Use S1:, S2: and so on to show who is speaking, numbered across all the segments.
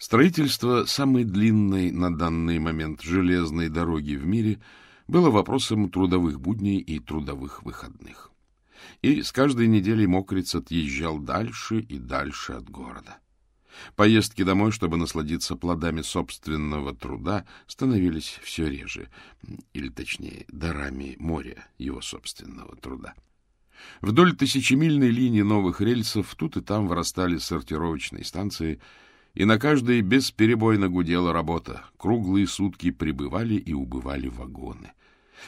S1: Строительство самой длинной на данный момент железной дороги в мире было вопросом трудовых будней и трудовых выходных. И с каждой неделей мокрец отъезжал дальше и дальше от города. Поездки домой, чтобы насладиться плодами собственного труда, становились все реже, или точнее, дарами моря его собственного труда. Вдоль тысячемильной линии новых рельсов тут и там вырастали сортировочные станции — и на каждой бесперебойно гудела работа. Круглые сутки прибывали и убывали вагоны.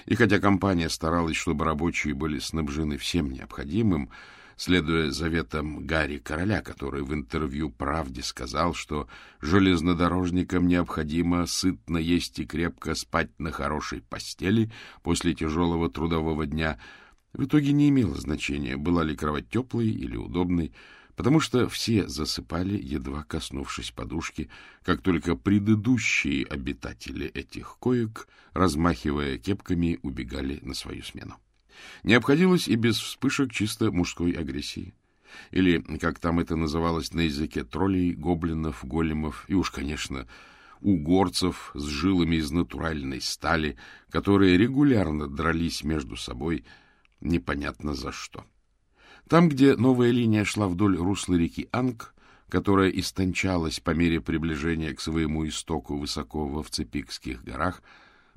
S1: И хотя компания старалась, чтобы рабочие были снабжены всем необходимым, следуя заветам Гарри Короля, который в интервью «Правде» сказал, что железнодорожникам необходимо сытно есть и крепко спать на хорошей постели после тяжелого трудового дня, в итоге не имело значения, была ли кровать теплой или удобной, потому что все засыпали, едва коснувшись подушки, как только предыдущие обитатели этих коек, размахивая кепками, убегали на свою смену. Не обходилось и без вспышек чисто мужской агрессии. Или, как там это называлось на языке троллей, гоблинов, големов и уж, конечно, угорцев с жилами из натуральной стали, которые регулярно дрались между собой непонятно за что. Там, где новая линия шла вдоль русла реки Анг, которая истончалась по мере приближения к своему истоку высоко во Вцепикских горах,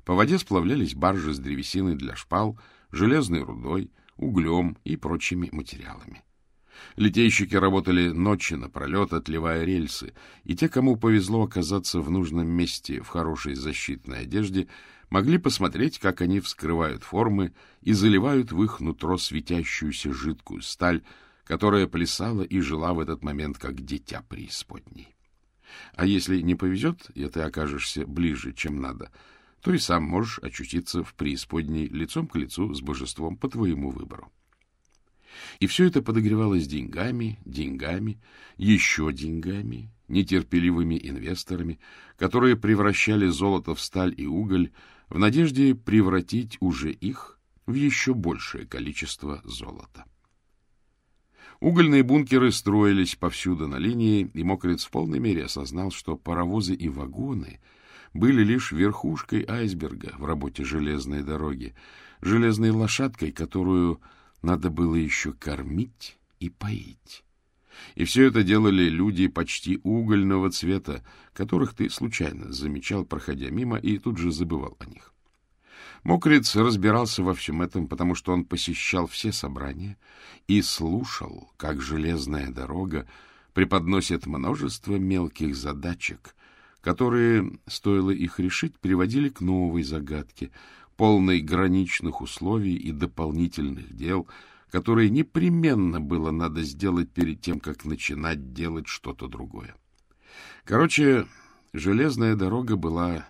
S1: по воде сплавлялись баржи с древесиной для шпал, железной рудой, углем и прочими материалами. Литейщики работали ночи напролет, отливая рельсы, и те, кому повезло оказаться в нужном месте в хорошей защитной одежде, могли посмотреть, как они вскрывают формы и заливают в их нутро светящуюся жидкую сталь, которая плясала и жила в этот момент, как дитя преисподней. А если не повезет, и ты окажешься ближе, чем надо, то и сам можешь очутиться в преисподней лицом к лицу с божеством по твоему выбору. И все это подогревалось деньгами, деньгами, еще деньгами, нетерпеливыми инвесторами, которые превращали золото в сталь и уголь, в надежде превратить уже их в еще большее количество золота. Угольные бункеры строились повсюду на линии, и Мокрец в полной мере осознал, что паровозы и вагоны были лишь верхушкой айсберга в работе железной дороги, железной лошадкой, которую надо было еще кормить и поить. И все это делали люди почти угольного цвета, которых ты случайно замечал, проходя мимо, и тут же забывал о них. Мокриц разбирался во всем этом, потому что он посещал все собрания и слушал, как железная дорога преподносит множество мелких задачек, которые, стоило их решить, приводили к новой загадке, полной граничных условий и дополнительных дел — которые непременно было надо сделать перед тем, как начинать делать что-то другое. Короче, железная дорога была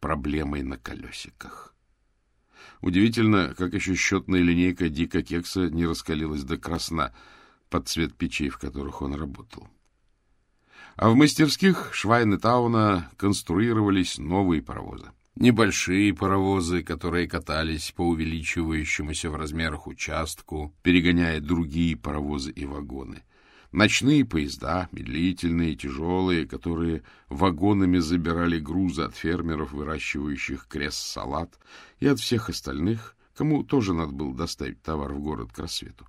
S1: проблемой на колесиках. Удивительно, как еще счетная линейка Дика Кекса не раскалилась до красна под цвет печей, в которых он работал. А в мастерских Швайнетауна конструировались новые паровозы. Небольшие паровозы, которые катались по увеличивающемуся в размерах участку, перегоняя другие паровозы и вагоны. Ночные поезда, медлительные, тяжелые, которые вагонами забирали грузы от фермеров, выращивающих крест-салат, и от всех остальных, кому тоже надо было доставить товар в город к рассвету.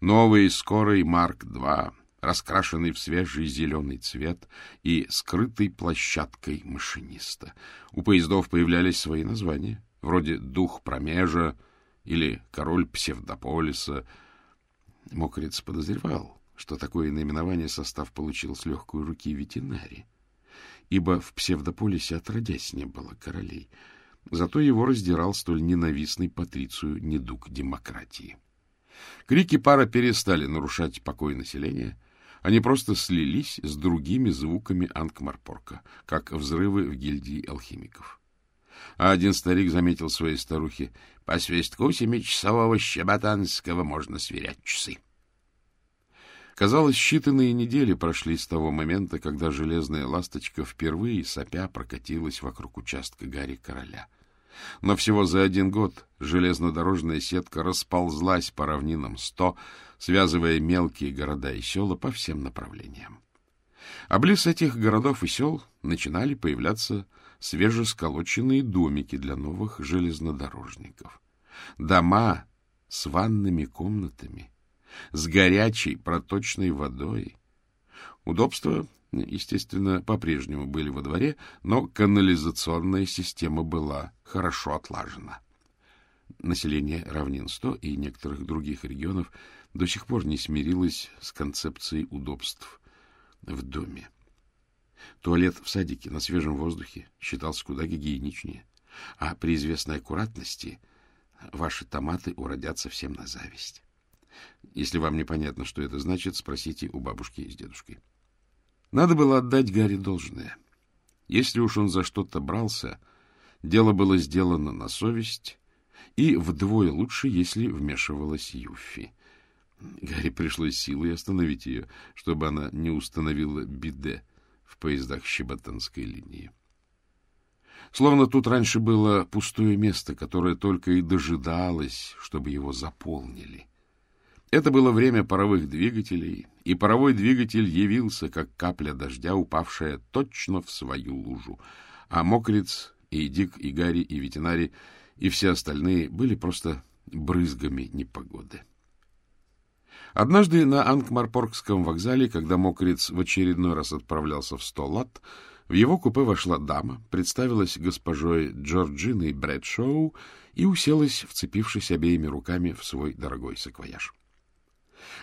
S1: Новый скорый Марк-2, раскрашенный в свежий зеленый цвет и скрытой площадкой машиниста. У поездов появлялись свои названия, вроде «Дух Промежа» или «Король Псевдополиса». Мокрец подозревал, что такое наименование состав получил с легкой руки ветеринарии, ибо в Псевдополисе отродясь не было королей, зато его раздирал столь ненавистный патрицию недуг демократии. Крики пара перестали нарушать покой населения — они просто слились с другими звуками Ангмарпорка, как взрывы в гильдии алхимиков. А один старик заметил своей старухе, по свистку семичасового щеботанского можно сверять часы. Казалось, считанные недели прошли с того момента, когда железная ласточка впервые сопя прокатилась вокруг участка Гарри Короля. Но всего за один год железнодорожная сетка расползлась по равнинам сто, связывая мелкие города и села по всем направлениям. А близ этих городов и сел начинали появляться свежесколоченные домики для новых железнодорожников. Дома с ванными комнатами, с горячей проточной водой. Удобства, естественно, по-прежнему были во дворе, но канализационная система была хорошо отлажена. Население равнин 100 и некоторых других регионов до сих пор не смирилось с концепцией удобств в доме. Туалет в садике на свежем воздухе считался куда гигиеничнее, а при известной аккуратности ваши томаты уродятся всем на зависть. Если вам непонятно, что это значит, спросите у бабушки с дедушкой. Надо было отдать Гарри должное. Если уж он за что-то брался, дело было сделано на совесть, и вдвое лучше, если вмешивалась Юффи. Гарри пришлось силой остановить ее, чтобы она не установила биде в поездах Щеботанской линии. Словно тут раньше было пустое место, которое только и дожидалось, чтобы его заполнили. Это было время паровых двигателей, и паровой двигатель явился, как капля дождя, упавшая точно в свою лужу, а Мокриц и Дик, и Гарри, и Ветенари, и все остальные были просто брызгами непогоды. Однажды на Анкмарпоргском вокзале, когда Мокриц в очередной раз отправлялся в сто лат, в его купе вошла дама, представилась госпожой Джорджиной Брэдшоу и уселась, вцепившись обеими руками в свой дорогой саквояж.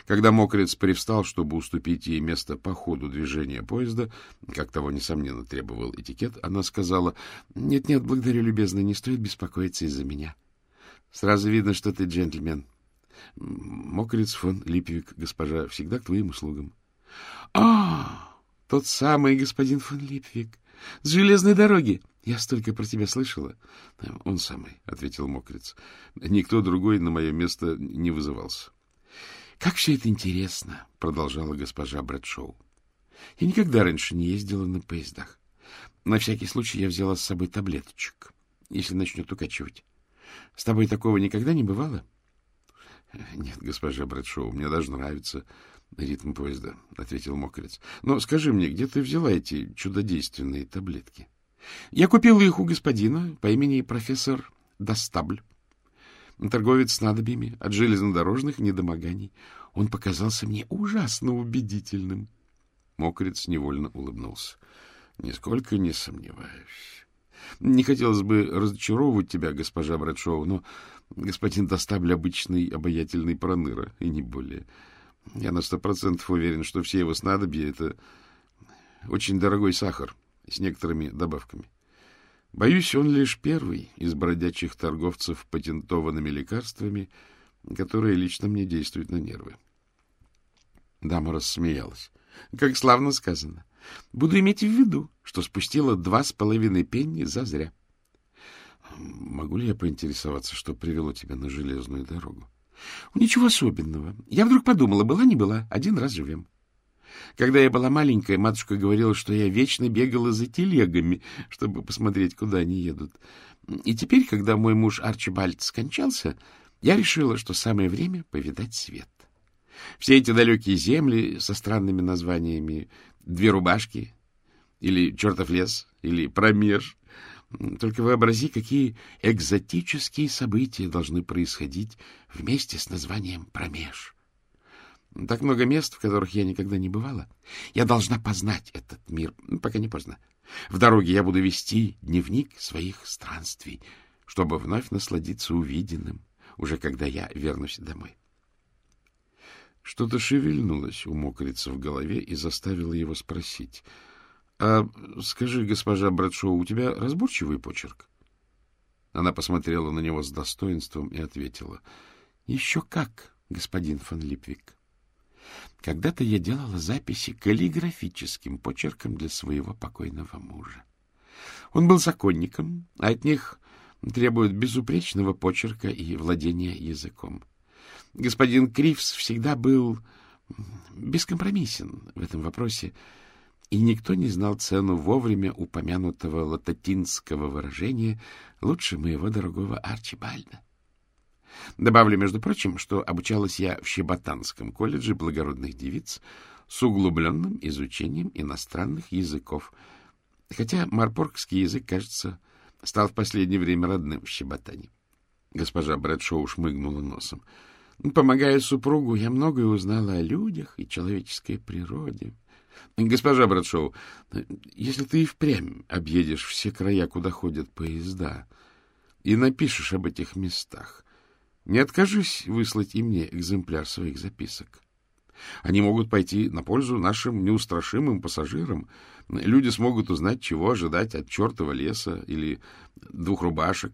S1: Когда Мокрец привстал, чтобы уступить ей место по ходу движения поезда, как того, несомненно, требовал этикет, она сказала, «Нет-нет, благодарю, любезно, не стоит беспокоиться из-за меня. Сразу видно, что ты джентльмен. Мокрец фон Липвик, госпожа, всегда к твоим услугам. — А, тот самый господин фон Липвик. С железной дороги. Я столько про тебя слышала. — Он самый, — ответил Мокрец. Никто другой на мое место не вызывался. — Как все это интересно, — продолжала госпожа Брэдшоу. — Я никогда раньше не ездила на поездах. На всякий случай я взяла с собой таблеточек, если начнет укачивать. С тобой такого никогда не бывало? —— Нет, госпожа Брэдшоу, мне даже нравится ритм поезда, — ответил Мокрец. — Но скажи мне, где ты взяла эти чудодейственные таблетки? — Я купила их у господина по имени профессор Достабль. Торговец с надобьями от железнодорожных недомоганий. Он показался мне ужасно убедительным. Мокрец невольно улыбнулся. — Нисколько не сомневаюсь. Не хотелось бы разочаровывать тебя, госпожа Брэдшоу, но господин Достабль обычный обаятельный проныра, и не более. Я на сто процентов уверен, что все его снадобья — это очень дорогой сахар с некоторыми добавками. Боюсь, он лишь первый из бродячих торговцев патентованными лекарствами, которые лично мне действуют на нервы. Дама рассмеялась. — Как славно сказано. Буду иметь в виду, что спустила два с половиной пенни зазря. Могу ли я поинтересоваться, что привело тебя на железную дорогу? Ничего особенного. Я вдруг подумала, была не была, один раз живем. Когда я была маленькая, матушка говорила, что я вечно бегала за телегами, чтобы посмотреть, куда они едут. И теперь, когда мой муж Арчибальд скончался, я решила, что самое время повидать свет. Все эти далекие земли со странными названиями «Две рубашки» или «Чертов лес» или «Промеж» Только вообрази, какие экзотические события должны происходить вместе с названием «Промеж». Так много мест, в которых я никогда не бывала. Я должна познать этот мир, пока не поздно. В дороге я буду вести дневник своих странствий, чтобы вновь насладиться увиденным, уже когда я вернусь домой. Что-то шевельнулось у мокрица в голове и заставило его спросить —— А скажи, госпожа Брэдшоу, у тебя разборчивый почерк? Она посмотрела на него с достоинством и ответила. — Еще как, господин фон Липвик. Когда-то я делала записи каллиграфическим почерком для своего покойного мужа. Он был законником, а от них требуют безупречного почерка и владения языком. Господин Кривс всегда был бескомпромиссен в этом вопросе, — и никто не знал цену вовремя упомянутого лататинского выражения «лучше моего дорогого Арчибальда». Добавлю, между прочим, что обучалась я в Щеботанском колледже благородных девиц, с углубленным изучением иностранных языков. Хотя марпоргский язык, кажется, стал в последнее время родным в щеботане. Госпожа Брэдшоу шмыгнула носом. Помогая супругу, я многое узнала о людях и человеческой природе. Госпожа Брэдшоу, если ты и впрямь объедешь все края, куда ходят поезда, и напишешь об этих местах, не откажись выслать и мне экземпляр своих записок. Они могут пойти на пользу нашим неустрашимым пассажирам. Люди смогут узнать, чего ожидать от чертова леса или двух рубашек,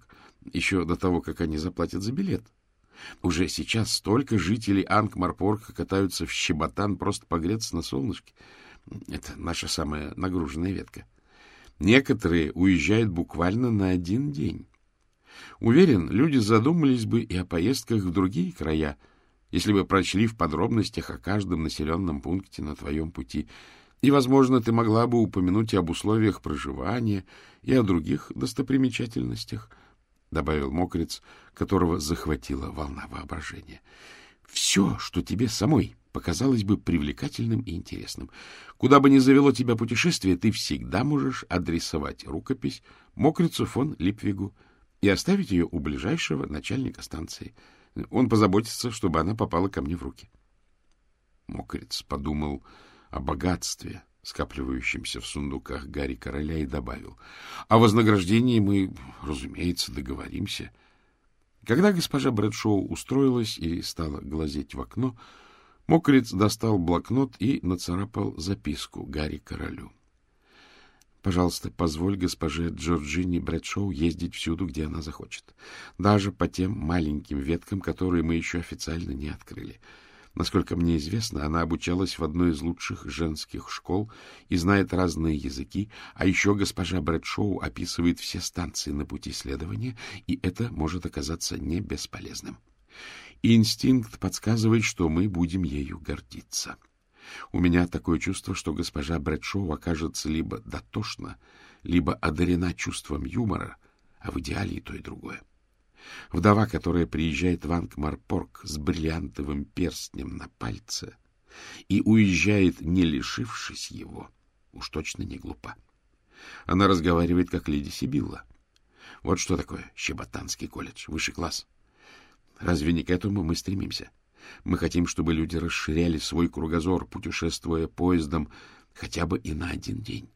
S1: еще до того, как они заплатят за билет. Уже сейчас столько жителей Ангмарпорка катаются в Щеботан просто погреться на солнышке. Это наша самая нагруженная ветка. Некоторые уезжают буквально на один день. Уверен, люди задумались бы и о поездках в другие края, если бы прочли в подробностях о каждом населенном пункте на твоем пути. И, возможно, ты могла бы упомянуть и об условиях проживания, и о других достопримечательностях, — добавил мокрец, которого захватила волна воображения. — Все, что тебе самой показалось бы привлекательным и интересным. Куда бы ни завело тебя путешествие, ты всегда можешь адресовать рукопись мокрицу фон Липвигу, и оставить ее у ближайшего начальника станции. Он позаботится, чтобы она попала ко мне в руки. Мокрец подумал о богатстве, скапливающемся в сундуках Гарри Короля, и добавил. О вознаграждении мы, разумеется, договоримся. Когда госпожа Брэдшоу устроилась и стала глазеть в окно, Мокрец достал блокнот и нацарапал записку Гарри Королю. Пожалуйста, позволь госпоже Джорджини Брэдшоу ездить всюду, где она захочет. Даже по тем маленьким веткам, которые мы еще официально не открыли. Насколько мне известно, она обучалась в одной из лучших женских школ и знает разные языки, а еще госпожа Брэдшоу описывает все станции на пути следования, и это может оказаться не бесполезным. Инстинкт подсказывает, что мы будем ею гордиться. — у меня такое чувство, что госпожа Брэдшоу окажется либо дотошна, либо одарена чувством юмора, а в идеале и то, и другое. Вдова, которая приезжает в Ангмарпорг с бриллиантовым перстнем на пальце и уезжает, не лишившись его, уж точно не глупа. Она разговаривает, как леди Сибилла. Вот что такое Щеботанский колледж, высший класс. Разве не к этому мы стремимся? — мы хотим, чтобы люди расширяли свой кругозор, путешествуя поездом хотя бы и на один день.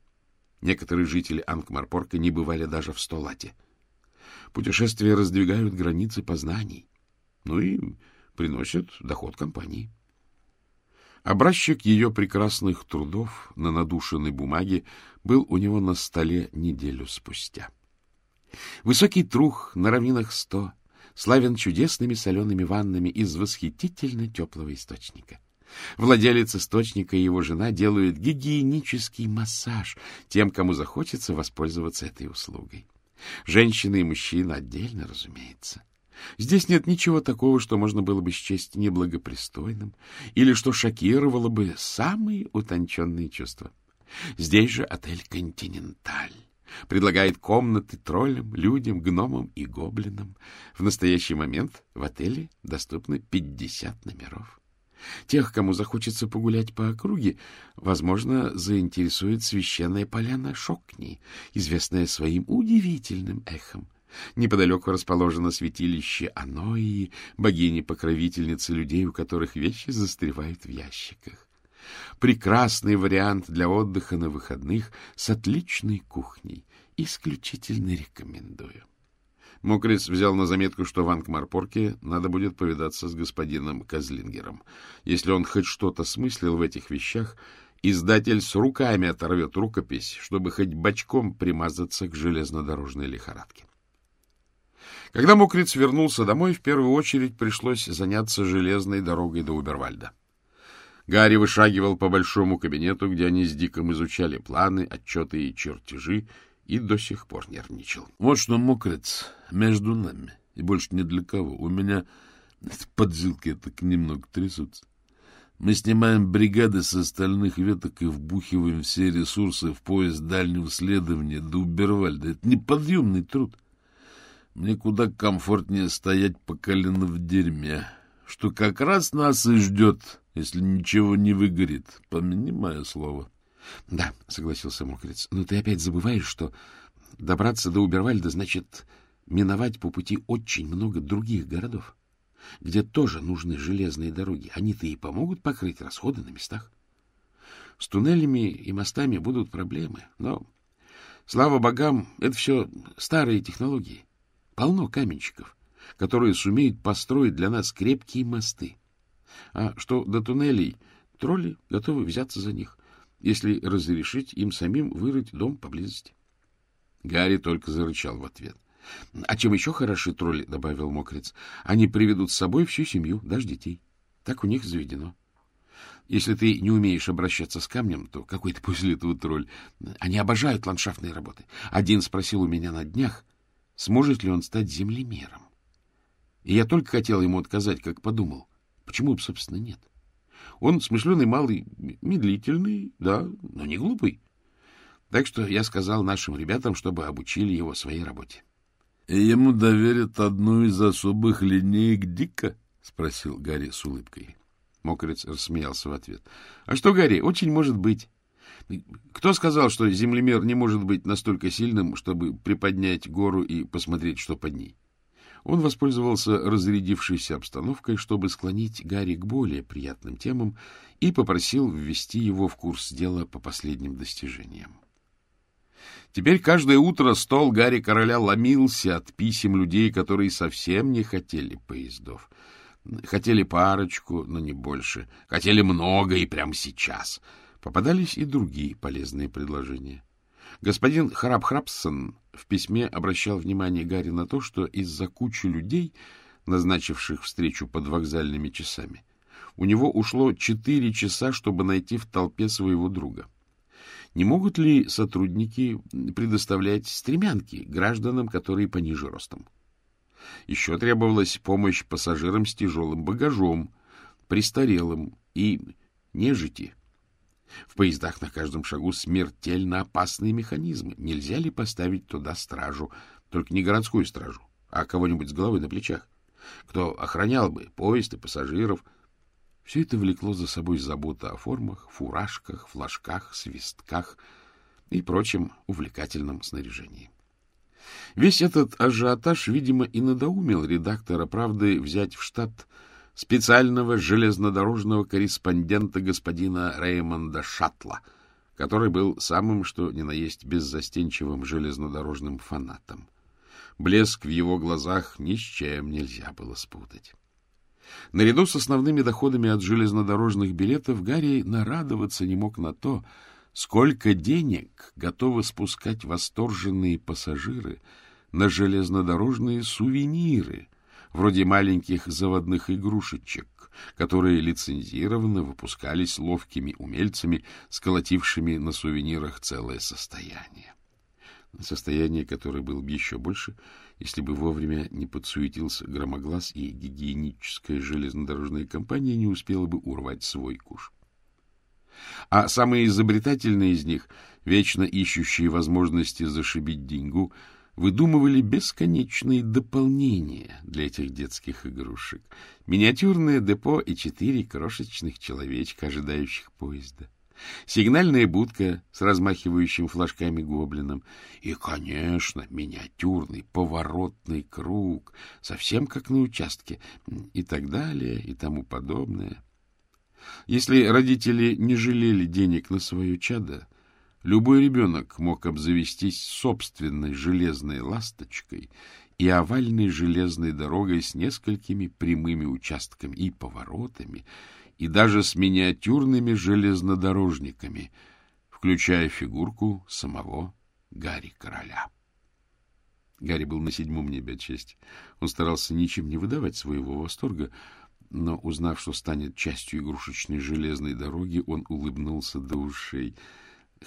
S1: Некоторые жители Ангмарпорка не бывали даже в Столате. Путешествия раздвигают границы познаний, ну и приносят доход компании. Образчик ее прекрасных трудов на надушенной бумаге был у него на столе неделю спустя. Высокий трух на равнинах сто, славен чудесными солеными ваннами из восхитительно теплого источника. Владелец источника и его жена делают гигиенический массаж тем, кому захочется воспользоваться этой услугой. Женщины и мужчины отдельно, разумеется. Здесь нет ничего такого, что можно было бы счесть неблагопристойным или что шокировало бы самые утонченные чувства. Здесь же отель «Континенталь» предлагает комнаты троллям, людям, гномам и гоблинам. В настоящий момент в отеле доступно 50 номеров. Тех, кому захочется погулять по округе, возможно, заинтересует священная поляна Шокни, известная своим удивительным эхом. Неподалеку расположено святилище Аноии, богини-покровительницы людей, у которых вещи застревают в ящиках. Прекрасный вариант для отдыха на выходных с отличной кухней. Исключительно рекомендую. Мокрец взял на заметку, что в Ангмарпорке надо будет повидаться с господином Козлингером. Если он хоть что-то смыслил в этих вещах, издатель с руками оторвет рукопись, чтобы хоть бочком примазаться к железнодорожной лихорадке. Когда Мокриц вернулся домой, в первую очередь пришлось заняться железной дорогой до Убервальда. Гарри вышагивал по большому кабинету, где они с Диком изучали планы, отчеты и чертежи, и до сих пор нервничал. — Вот что, мокрец, между нами, и больше ни для кого. У меня поджилки так немного трясутся. Мы снимаем бригады с остальных веток и вбухиваем все ресурсы в поезд дальнего следования до Убервальда. Это неподъемный труд. Мне куда комфортнее стоять по колено в дерьме, что как раз нас и ждет, если ничего не выгорит. Помяни мое слово.
S2: — Да, — согласился Мокрец, — но ты опять забываешь, что добраться до Убервальда значит миновать по пути очень много других городов, где тоже нужны железные дороги. Они-то и помогут покрыть расходы на местах. С туннелями и мостами будут проблемы, но, слава богам, это все старые технологии. Полно каменщиков, которые сумеют построить для нас крепкие мосты. А что до туннелей, тролли готовы взяться за них, если разрешить им самим вырыть дом поблизости. Гарри только зарычал в ответ. — А чем еще хороши тролли, — добавил мокрец, — они приведут с собой всю семью, даже детей. Так у них заведено. Если ты не умеешь обращаться с камнем, то какой ты после этого тролль? Они обожают ландшафтные работы. Один спросил у меня на днях, сможет ли он стать землемером. И я только хотел ему отказать, как подумал. Почему бы, собственно, нет? Он смышленый малый, медлительный, да, но не глупый. Так что я сказал нашим ребятам, чтобы обучили его своей работе.
S1: — И ему доверят одну из особых линеек Дика? — спросил Гарри с улыбкой.
S2: Мокрец рассмеялся в ответ. — А что, Гарри, очень может быть. Кто сказал, что землемер не может быть настолько сильным, чтобы приподнять гору и посмотреть, что под ней? Он воспользовался разрядившейся обстановкой, чтобы склонить Гарри к более приятным темам и попросил ввести его в курс дела по последним достижениям. Теперь каждое утро стол Гарри Короля ломился от писем людей, которые совсем не хотели поездов. Хотели парочку, но не больше. Хотели много и прямо сейчас. Попадались и другие полезные предложения. Господин Храб-Храбсон в письме обращал внимание Гарри на то, что из-за кучи людей, назначивших встречу под вокзальными часами, у него ушло четыре часа, чтобы найти в толпе своего друга. Не могут ли сотрудники предоставлять стремянки гражданам, которые пониже ростом? Еще требовалась помощь пассажирам с тяжелым багажом, престарелым и нежити. В поездах на каждом шагу смертельно опасные механизмы. Нельзя ли поставить туда стражу, только не городскую стражу, а кого-нибудь с головой на плечах, кто охранял бы поезд и пассажиров? Все это влекло за собой заботу о формах, фуражках, флажках, свистках и прочем увлекательном снаряжении. Весь этот ажиотаж, видимо, и надоумил редактора «Правды» взять в штат специального железнодорожного корреспондента господина Реймонда Шатла, который был самым, что ни на есть, беззастенчивым железнодорожным фанатом. Блеск в его глазах ни с чем нельзя было спутать. Наряду с основными доходами от железнодорожных билетов Гарри нарадоваться не мог на то, сколько денег готовы спускать восторженные пассажиры на железнодорожные сувениры — вроде маленьких заводных игрушечек, которые лицензированно выпускались ловкими умельцами, сколотившими на сувенирах целое состояние. Состояние, которое было бы еще больше, если бы вовремя не подсуетился громоглаз и гигиеническая железнодорожная компания не успела бы урвать свой куш. А самые изобретательные из них, вечно ищущие возможности зашибить деньгу, выдумывали бесконечные дополнения для этих детских игрушек. Миниатюрное депо и четыре крошечных человечка, ожидающих поезда. Сигнальная будка с размахивающим флажками гоблином. И, конечно, миниатюрный поворотный круг, совсем как на участке, и так далее, и тому подобное. Если родители не жалели денег на свое чадо, Любой ребенок мог обзавестись собственной железной ласточкой и овальной железной дорогой с несколькими прямыми участками и поворотами, и даже с миниатюрными железнодорожниками, включая фигурку самого Гарри Короля. Гарри был на седьмом небе от счастья. Он старался ничем не выдавать своего восторга, но, узнав, что станет частью игрушечной железной дороги, он улыбнулся до ушей —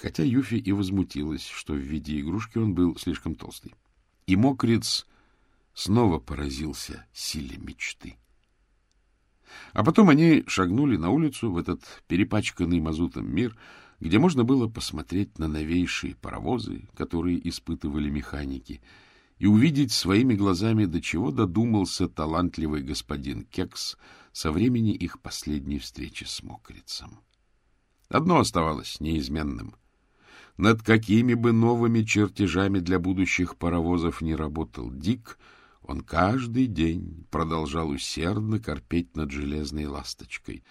S2: хотя Юфи и возмутилась, что в виде игрушки он был слишком толстый. И мокрец снова поразился силе мечты. А потом они шагнули на улицу в этот перепачканный мазутом мир, где можно было посмотреть на новейшие паровозы, которые испытывали механики, и увидеть своими глазами, до чего додумался талантливый господин Кекс
S1: со времени их последней встречи с мокрицем. Одно оставалось неизменным. Над какими бы новыми чертежами для будущих паровозов не работал Дик, он каждый день продолжал усердно корпеть над железной ласточкой.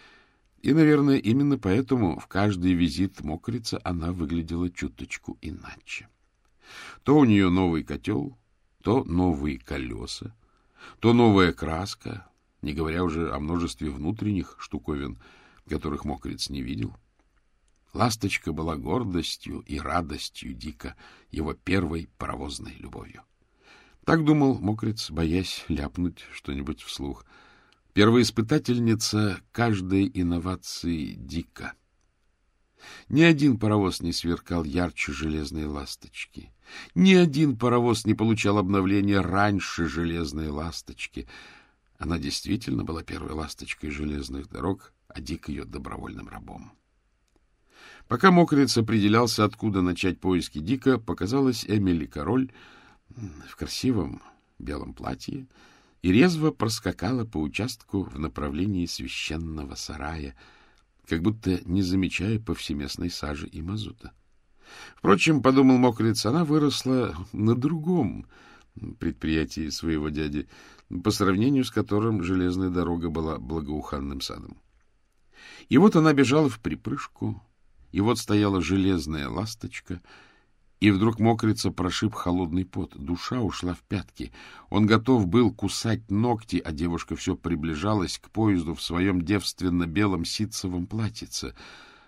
S1: И, наверное, именно поэтому в каждый визит мокрица она выглядела чуточку иначе. То у нее новый котел, то новые колеса, то новая краска, не говоря уже о множестве внутренних штуковин, которых мокрец не видел. Ласточка была гордостью и радостью Дика, его первой паровозной любовью. Так думал мокрец, боясь ляпнуть что-нибудь вслух. Первоиспытательница каждой инновации Дика. Ни один паровоз не сверкал ярче железной ласточки. Ни один паровоз не получал обновления раньше железной ласточки. Она действительно была первой ласточкой железных дорог, а Дик ее добровольным рабом. Пока мокрец определялся, откуда начать поиски Дика, показалась Эмили Король в красивом белом платье и резво проскакала по участку в направлении священного сарая, как будто не замечая повсеместной сажи и мазута. Впрочем, подумал мокрец, она выросла на другом предприятии своего дяди, по сравнению с которым железная дорога была благоуханным садом. И вот она бежала в припрыжку, и вот стояла железная ласточка, и вдруг мокрица прошиб холодный пот. Душа ушла в пятки. Он готов был кусать ногти, а девушка все приближалась к поезду в своем девственно-белом ситцевом платьице.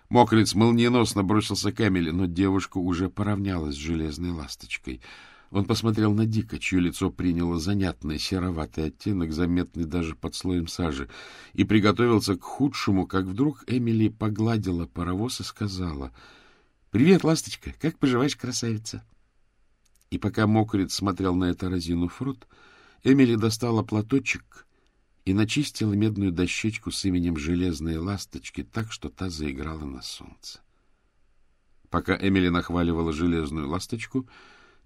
S1: Мокриц молниеносно бросился к Эмили, но девушка уже поравнялась с железной ласточкой — он посмотрел на Дика, чье лицо приняло занятный сероватый оттенок, заметный даже под слоем сажи, и приготовился к худшему, как вдруг Эмили погладила паровоз и сказала, — Привет, ласточка, как поживаешь, красавица? И пока мокрец смотрел на это разинув рот, Эмили достала платочек и начистила медную дощечку с именем железной ласточки так, что та заиграла на солнце. Пока Эмили нахваливала железную ласточку, —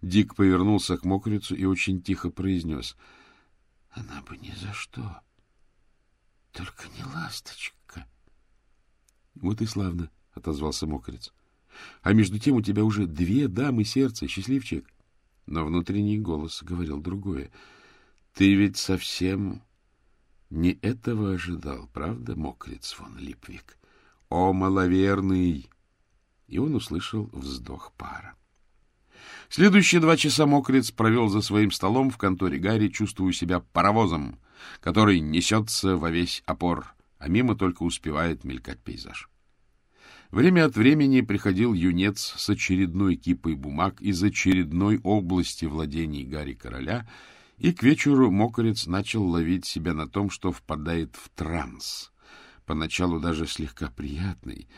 S1: Дик повернулся к мокрицу и очень тихо произнес. — Она бы ни за что. Только не ласточка. — Вот и славно, — отозвался мокриц. — А между тем у тебя уже две дамы сердца, счастливчик. Но внутренний голос говорил другое. — Ты ведь совсем не этого ожидал, правда, мокриц фон Липвик? О, маловерный! И он услышал вздох пара. Следующие два часа мокрец провел за своим столом в конторе Гарри, чувствуя себя паровозом, который несется во весь опор, а мимо только успевает мелькать пейзаж. Время от времени приходил юнец с очередной кипой бумаг из очередной области владений Гарри Короля, и к вечеру мокрец начал ловить себя на том, что впадает в транс, поначалу даже слегка приятный.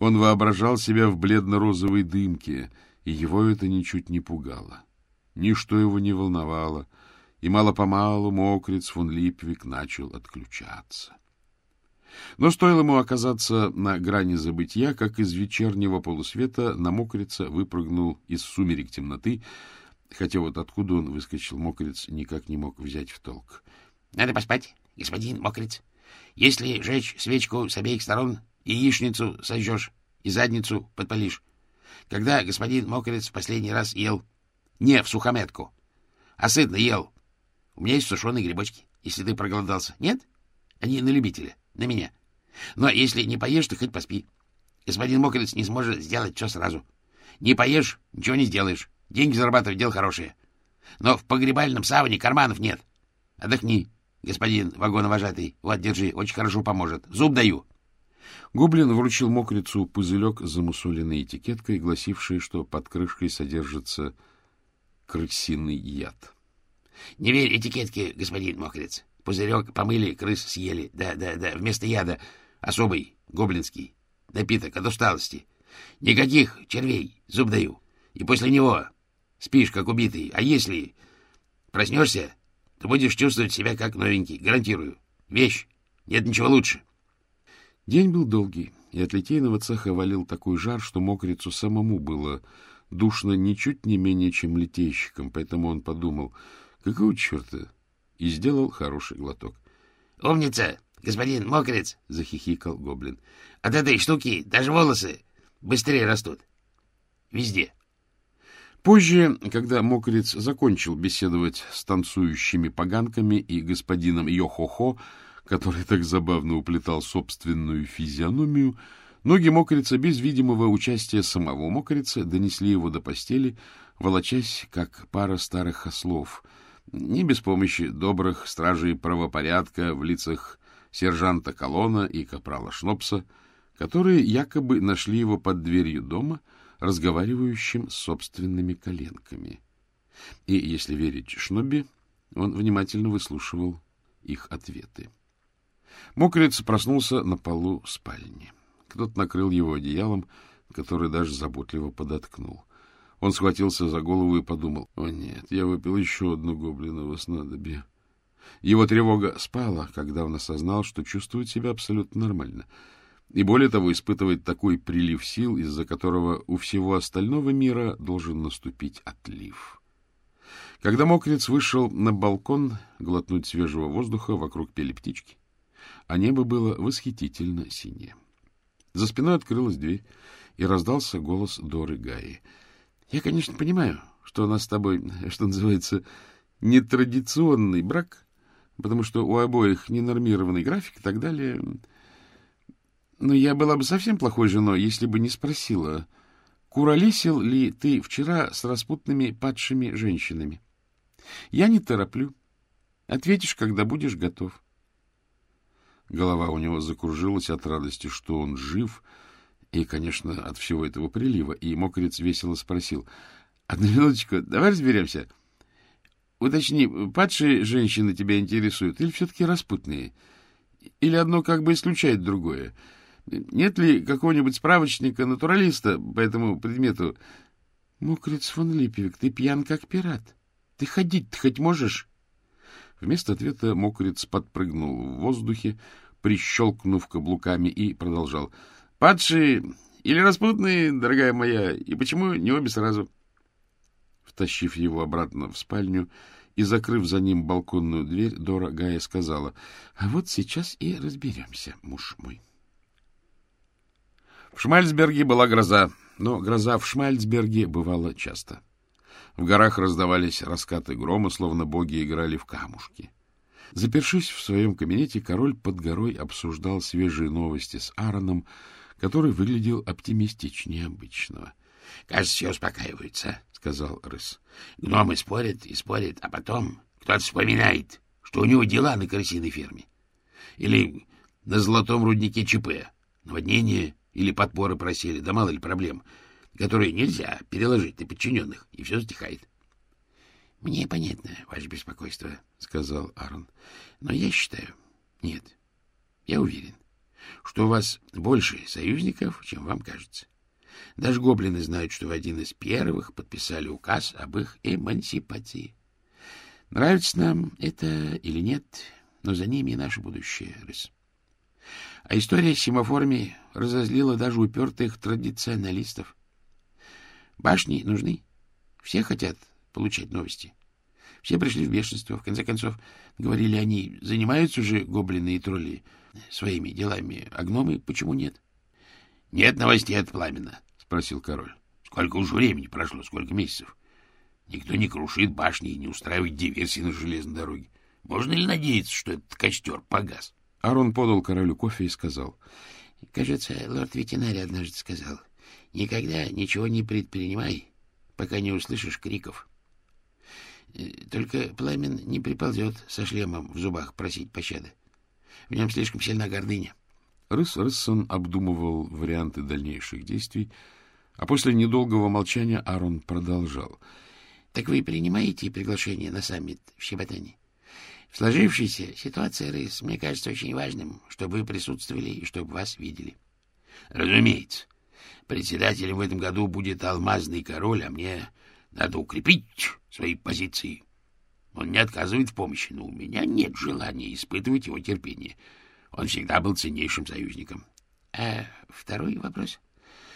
S1: Он воображал себя в бледно-розовой дымке — и его это ничуть не пугало. Ничто его не волновало, и мало-помалу мокрец фон Липвик начал отключаться. Но стоило ему оказаться на грани забытия, как из вечернего полусвета на мокрица выпрыгнул из сумерек темноты, хотя вот откуда он выскочил, мокрец никак не мог взять в толк.
S3: — Надо поспать, господин мокрец. Если жечь свечку с обеих сторон, яичницу сожжешь и задницу подпалишь, когда господин Мокрец в последний раз ел не в сухометку, а сытно ел. У меня есть сушеные грибочки, если ты проголодался. Нет? Они на любителя, на меня. Но если не поешь, то хоть поспи. Господин Мокрец не сможет сделать все сразу. Не поешь, ничего не сделаешь. Деньги зарабатывать — дело хорошее. Но в погребальном саване карманов нет. Отдохни, господин вагоновожатый. Вот, держи, очень хорошо поможет. Зуб даю.
S1: Гоблин вручил мокрицу пузырек с замусоленной этикеткой, гласившей, что под крышкой содержится крысиный яд.
S3: — Не верь этикетке, господин мокрец. Пузырек помыли, крыс съели. Да-да-да, вместо яда особый, гоблинский, напиток от усталости. Никаких червей, зуб даю. И после него спишь, как убитый. А если проснешься, то будешь чувствовать себя как новенький, гарантирую. Вещь, нет ничего лучше.
S1: День был долгий, и от литейного цеха валил такой жар, что мокрицу самому было душно ничуть не менее, чем литейщикам, поэтому он подумал, какого черта, и сделал хороший глоток.
S3: — Умница! — Господин Мокрец, — захихикал гоблин, — от этой штуки даже волосы быстрее растут. Везде.
S1: Позже, когда Мокрец закончил беседовать с танцующими поганками и господином Йохохо, который так забавно уплетал собственную физиономию, ноги Мокрица без видимого участия самого Мокрица донесли его до постели, волочась, как пара старых ослов, не без помощи добрых стражей правопорядка в лицах сержанта Колона и капрала Шнопса, которые якобы нашли его под дверью дома — разговаривающим с собственными коленками. И, если верить Шноби, он внимательно выслушивал их ответы. Мокрец проснулся на полу спальни. Кто-то накрыл его одеялом, который даже заботливо подоткнул. Он схватился за голову и подумал, «О нет, я выпил еще одну гоблинову снадобье». Его тревога спала, когда он осознал, что чувствует себя абсолютно нормально — и более того испытывает такой прилив сил, из-за которого у всего остального мира должен наступить отлив. Когда мокрец вышел на балкон глотнуть свежего воздуха, вокруг пели птички, а небо было восхитительно синее. За спиной открылась дверь, и раздался голос Доры Гаи. — Я, конечно, понимаю, что у нас с тобой, что называется, нетрадиционный брак, потому что у обоих ненормированный график и так далее... Но я была бы совсем плохой женой, если бы не спросила, куролесил ли ты вчера с распутными падшими женщинами. Я не тороплю. Ответишь, когда будешь готов. Голова у него закружилась от радости, что он жив, и, конечно, от всего этого прилива. И мокрец весело спросил, — Одну минуточку, давай разберемся. Уточни, падшие женщины тебя интересуют или все-таки распутные? Или одно как бы исключает другое? — нет ли какого-нибудь справочника натуралиста по этому предмету? Мокрец фон Липевик, ты пьян как пират. Ты ходить-то хоть можешь? Вместо ответа мокрец подпрыгнул в воздухе, прищелкнув каблуками, и продолжал. — Падшие или распутные, дорогая моя, и почему не обе сразу? Втащив его обратно в спальню и закрыв за ним балконную дверь, Дора Гая сказала, — А вот сейчас и разберемся, муж мой. В Шмальцберге была гроза, но гроза в Шмальцберге бывала часто. В горах раздавались раскаты грома, словно боги играли в камушки. Запершись в своем кабинете, король под горой обсуждал свежие новости с Аароном, который выглядел оптимистичнее обычного.
S3: — Кажется, все успокаиваются, — сказал Рыс. — Гномы спорят и спорят, а потом кто-то вспоминает, что у него дела на крысиной ферме. Или на золотом руднике ЧП. Наводнение или подпоры просили, да мало ли проблем, которые нельзя переложить на подчиненных, и все затихает. — Мне понятно ваше беспокойство, — сказал Аарон. — Но я считаю, нет, я уверен, что у вас больше союзников, чем вам кажется. Даже гоблины знают, что вы один из первых подписали указ об их эмансипации. Нравится нам это или нет, но за ними и наше будущее, Рыс. А история с семафорами разозлила даже упертых традиционалистов. Башни нужны. Все хотят получать новости. Все пришли в бешенство. В конце концов, говорили они, занимаются уже гоблины и тролли своими делами, а гномы почему нет? — Нет новостей от пламена, — спросил король. — Сколько уж времени прошло, сколько месяцев? Никто не крушит башни и не устраивает диверсии на железной дороге. Можно ли надеяться, что этот костер погас?
S1: Арон подал королю кофе и сказал.
S3: — Кажется, лорд ветеринарий однажды сказал, никогда ничего не предпринимай, пока не услышишь криков. Э, только пламен не приползет со шлемом в зубах просить пощады. В нем слишком сильна гордыня.
S1: Рыс Рыссон обдумывал варианты дальнейших действий, а после недолгого молчания Арон продолжал.
S3: — Так вы принимаете приглашение на саммит в Щеботане? В сложившейся ситуации, Рыс, мне кажется очень важным, чтобы вы присутствовали и чтобы вас видели. Разумеется. Председателем в этом году будет алмазный король, а мне надо укрепить свои позиции. Он не отказывает в помощи, но у меня нет желания испытывать его терпение. Он всегда был ценнейшим союзником. А второй вопрос?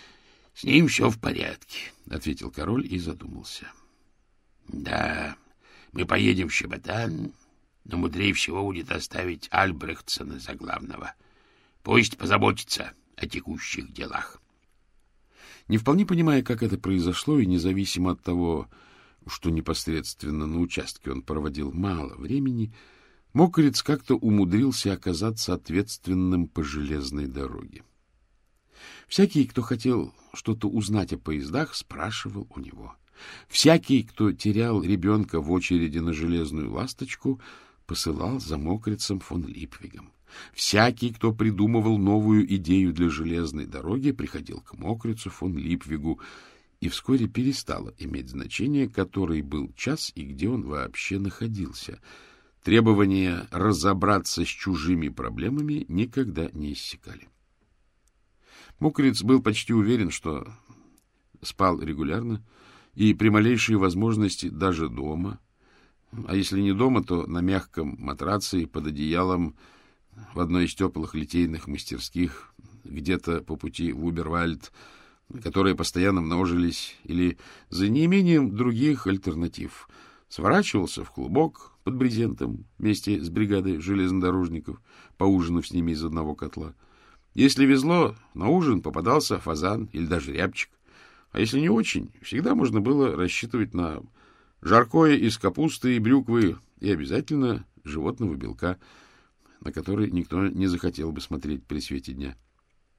S3: — С ним все в порядке, — ответил король и задумался. — Да, мы поедем в Щеботан, Но мудрее всего будет оставить Альбрехтсона за главного. Пусть позаботится о текущих делах.
S1: Не вполне понимая, как это произошло, и независимо от того, что непосредственно на участке он проводил мало времени, Мокрец как-то умудрился оказаться ответственным по железной дороге. Всякий, кто хотел что-то узнать о поездах, спрашивал у него. Всякий, кто терял ребенка в очереди на железную ласточку, посылал за мокрицем фон Липвигом. Всякий, кто придумывал новую идею для железной дороги, приходил к мокрицу фон Липвигу, и вскоре перестало иметь значение, который был час и где он вообще находился. Требования разобраться с чужими проблемами никогда не иссякали. Мокриц был почти уверен, что спал регулярно и при малейшей возможности даже дома, а если не дома, то на мягком матраце и под одеялом в одной из теплых литейных мастерских, где-то по пути в Убервальд, которые постоянно множились, или за неимением других альтернатив, сворачивался в клубок под брезентом вместе с бригадой железнодорожников, поужинав с ними из одного котла. Если везло, на ужин попадался фазан или даже рябчик. А если не очень, всегда можно было рассчитывать на жаркое из капусты и брюквы и обязательно животного белка — на который никто не захотел бы смотреть при свете дня.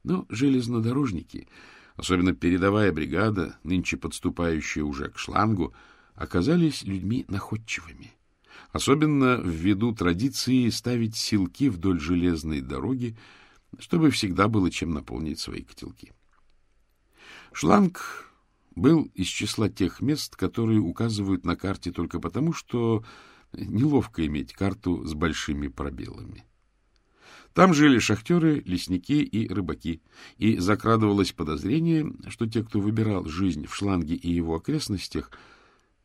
S1: Но железнодорожники, особенно передовая бригада, нынче подступающая уже к шлангу, оказались людьми находчивыми. Особенно ввиду традиции ставить силки вдоль железной дороги, чтобы всегда было чем наполнить свои котелки. Шланг был из числа тех мест, которые указывают на карте только потому, что неловко иметь карту с большими пробелами. Там жили шахтеры, лесники и рыбаки, и закрадывалось подозрение, что те, кто выбирал жизнь в шланге и его окрестностях,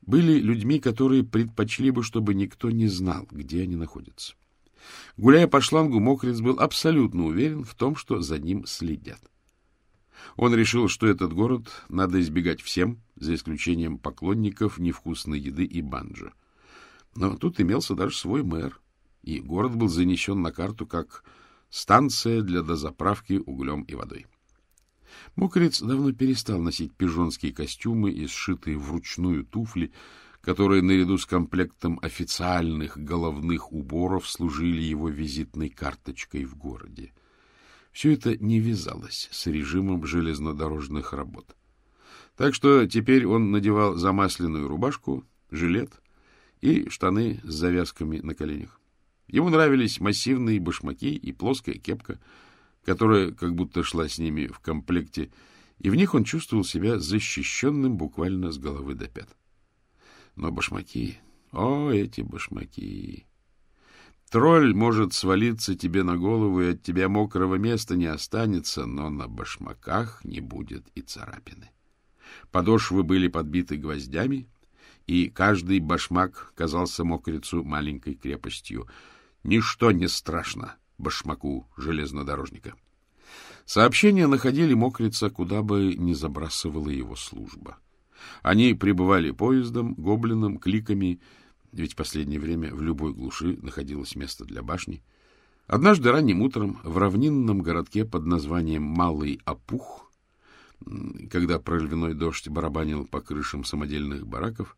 S1: были людьми, которые предпочли бы, чтобы никто не знал, где они находятся. Гуляя по шлангу, Мокриц был абсолютно уверен в том, что за ним следят. Он решил, что этот город надо избегать всем, за исключением поклонников невкусной еды и банджо. Но тут имелся даже свой мэр, и город был занесен на карту как станция для дозаправки углем и водой. Мокрец давно перестал носить пижонские костюмы и сшитые вручную туфли, которые наряду с комплектом официальных головных уборов служили его визитной карточкой в городе. Все это не вязалось с режимом железнодорожных работ. Так что теперь он надевал замасленную рубашку, жилет и штаны с завязками на коленях. Ему нравились массивные башмаки и плоская кепка, которая как будто шла с ними в комплекте, и в них он чувствовал себя защищенным буквально с головы до пят. Но башмаки... О, эти башмаки! Тролль может свалиться тебе на голову, и от тебя мокрого места не останется, но на башмаках не будет и царапины. Подошвы были подбиты гвоздями, и каждый башмак казался мокрицу маленькой крепостью — Ничто не страшно башмаку железнодорожника. Сообщения находили мокрица, куда бы ни забрасывала его служба. Они прибывали поездом, гоблином, кликами, ведь в последнее время в любой глуши находилось место для башни. Однажды ранним утром в равнинном городке под названием Малый Опух, когда проливной дождь барабанил по крышам самодельных бараков,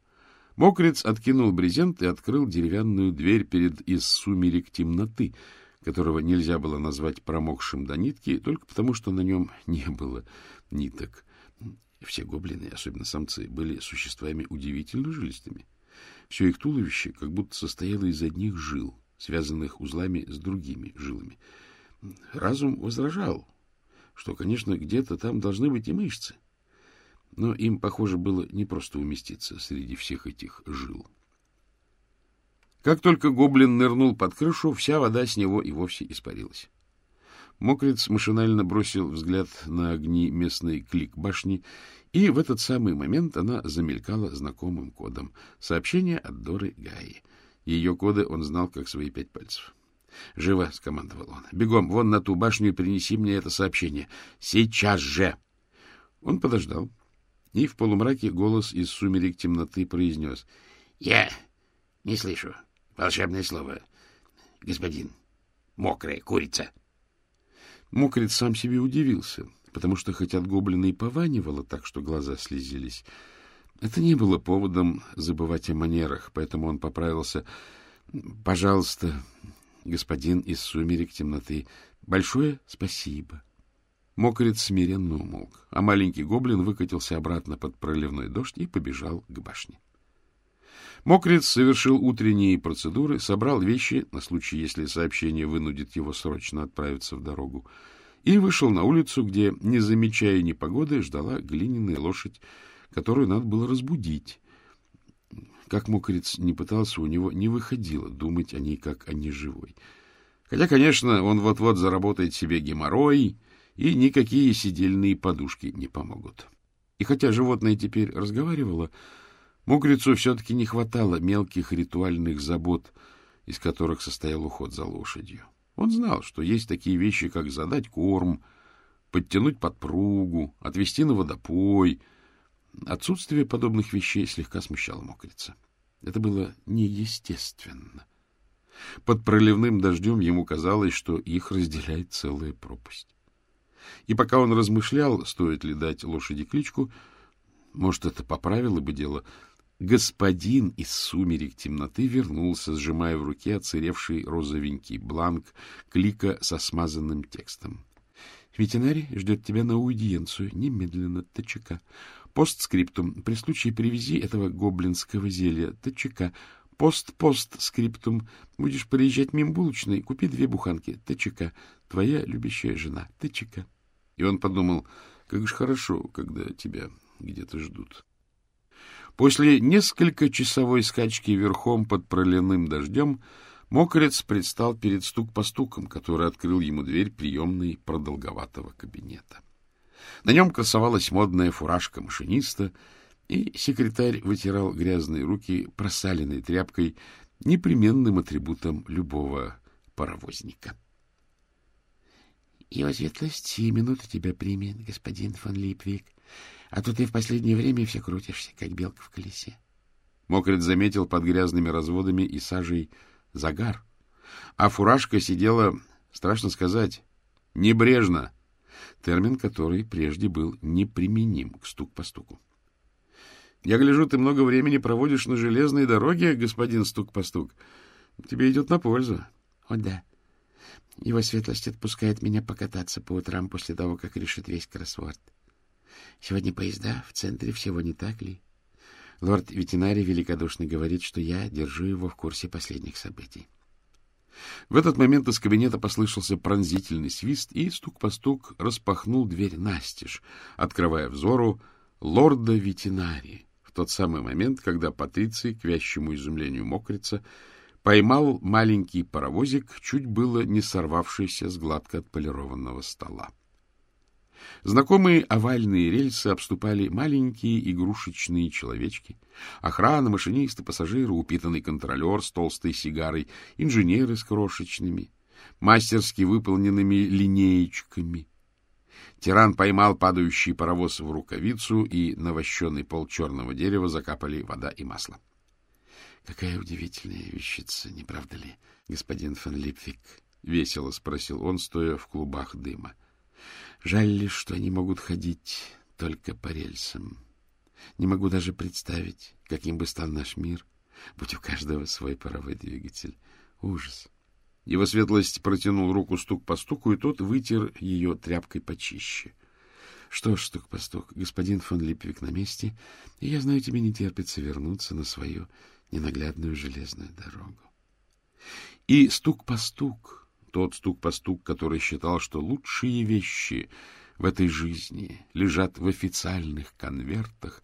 S1: Мокрец откинул брезент и открыл деревянную дверь перед из сумерек темноты, которого нельзя было назвать промокшим до нитки, только потому, что на нем не было ниток. Все гоблины, особенно самцы, были существами удивительно жилистыми. Все их туловище как будто состояло из одних жил, связанных узлами с другими жилами. Разум возражал, что, конечно, где-то там должны быть и мышцы — но им, похоже, было не просто уместиться среди всех этих жил. Как только гоблин нырнул под крышу, вся вода с него и вовсе испарилась. Мокрец машинально бросил взгляд на огни местной клик-башни, и в этот самый момент она замелькала знакомым кодом. Сообщение от Доры Гаи. Ее коды он знал, как свои пять пальцев. «Живо!» — скомандовал он. «Бегом, вон на ту башню и принеси мне это сообщение. Сейчас же!» Он подождал, и в полумраке голос из сумерек темноты произнес. — Я не слышу. Волшебное слово.
S3: господин мокрая курица?
S2: Мокрец сам себе удивился, потому что хоть от гоблина и пованивало так, что глаза слезились, это не было поводом забывать о манерах, поэтому он поправился. — Пожалуйста, господин из сумерек темноты, большое спасибо. Мокрец смиренно умолк, а маленький гоблин выкатился обратно под проливной дождь и побежал к башне. Мокрец совершил утренние процедуры, собрал вещи, на случай, если сообщение вынудит его срочно отправиться в дорогу, и вышел на улицу, где, не замечая непогоды, ждала глиняная лошадь, которую надо было разбудить. Как мокрец не пытался, у него не выходило думать о ней как о неживой. Хотя, конечно, он вот-вот заработает себе геморрой, и никакие сидельные подушки не помогут. И хотя животное теперь разговаривало, мокрицу все-таки не хватало мелких ритуальных забот, из которых состоял уход за лошадью. Он знал, что есть такие вещи, как задать корм, подтянуть подпругу, отвезти на водопой. Отсутствие подобных вещей слегка смущало мокрица. Это было неестественно. Под проливным дождем ему казалось, что их разделяет целая пропасть. И пока он размышлял, стоит ли дать лошади кличку, может, это поправило бы дело, господин из сумерек темноты вернулся, сжимая в руке оцаревший розовенький бланк клика со смазанным текстом. Ветеринарий ждет тебя на аудиенцию. Немедленно, ТЧК. Постскриптум. При случае привези этого гоблинского зелья. ТЧК. Пост-постскриптум. Будешь приезжать мимо булочной, купи две буханки. ТЧК. Твоя любящая жена. ТЧК. И он подумал, как же хорошо, когда тебя где-то ждут. После несколько часовой скачки верхом под проливным дождем мокрец предстал перед стук по стуком, который открыл ему дверь приемной продолговатого кабинета. На нем красовалась модная фуражка машиниста, и секретарь вытирал грязные руки просаленной тряпкой, непременным атрибутом любого паровозника. — Его светлость сию минуту тебя примет, господин фон Липвик, а то ты в последнее время все крутишься, как белка в колесе. Мокрит заметил под грязными разводами и сажей загар, а фуражка сидела, страшно сказать, небрежно, термин который прежде был неприменим к стук по стуку. — Я гляжу, ты много времени проводишь на железной дороге, господин стук по стук. Тебе идет на пользу. — О, да. Его светлость отпускает меня покататься по утрам после того, как решит весь кроссворд. Сегодня поезда в центре всего, не так ли? Лорд ветеринарий великодушно говорит, что я держу его в курсе последних событий. В этот момент из кабинета послышался пронзительный свист, и стук по стук распахнул дверь настежь, открывая взору лорда ветеринария в тот самый момент, когда Патриций, к вящему изумлению мокрица, поймал маленький паровозик, чуть было не сорвавшийся с гладко отполированного стола. Знакомые овальные рельсы обступали маленькие игрушечные человечки. Охрана, машинисты, пассажиры, упитанный контролер с толстой сигарой, инженеры с крошечными, мастерски выполненными линеечками. Тиран поймал падающий паровоз в рукавицу, и на вощеный пол черного дерева закапали вода и масло. — Какая удивительная вещица, не правда ли, господин фон Липвик? — весело спросил он, стоя в клубах дыма. — Жаль лишь, что они могут ходить только по рельсам. Не могу даже представить, каким бы стал наш мир, будь у каждого свой паровой двигатель. Ужас. Его светлость протянул руку стук по стуку, и тот вытер ее тряпкой почище. Что ж, стук по стук, господин фон Липвик на месте, и я знаю, тебе не терпится вернуться на свою ненаглядную железную дорогу. И стук по стук тот стук по стук, который считал, что лучшие вещи в этой жизни лежат в официальных конвертах,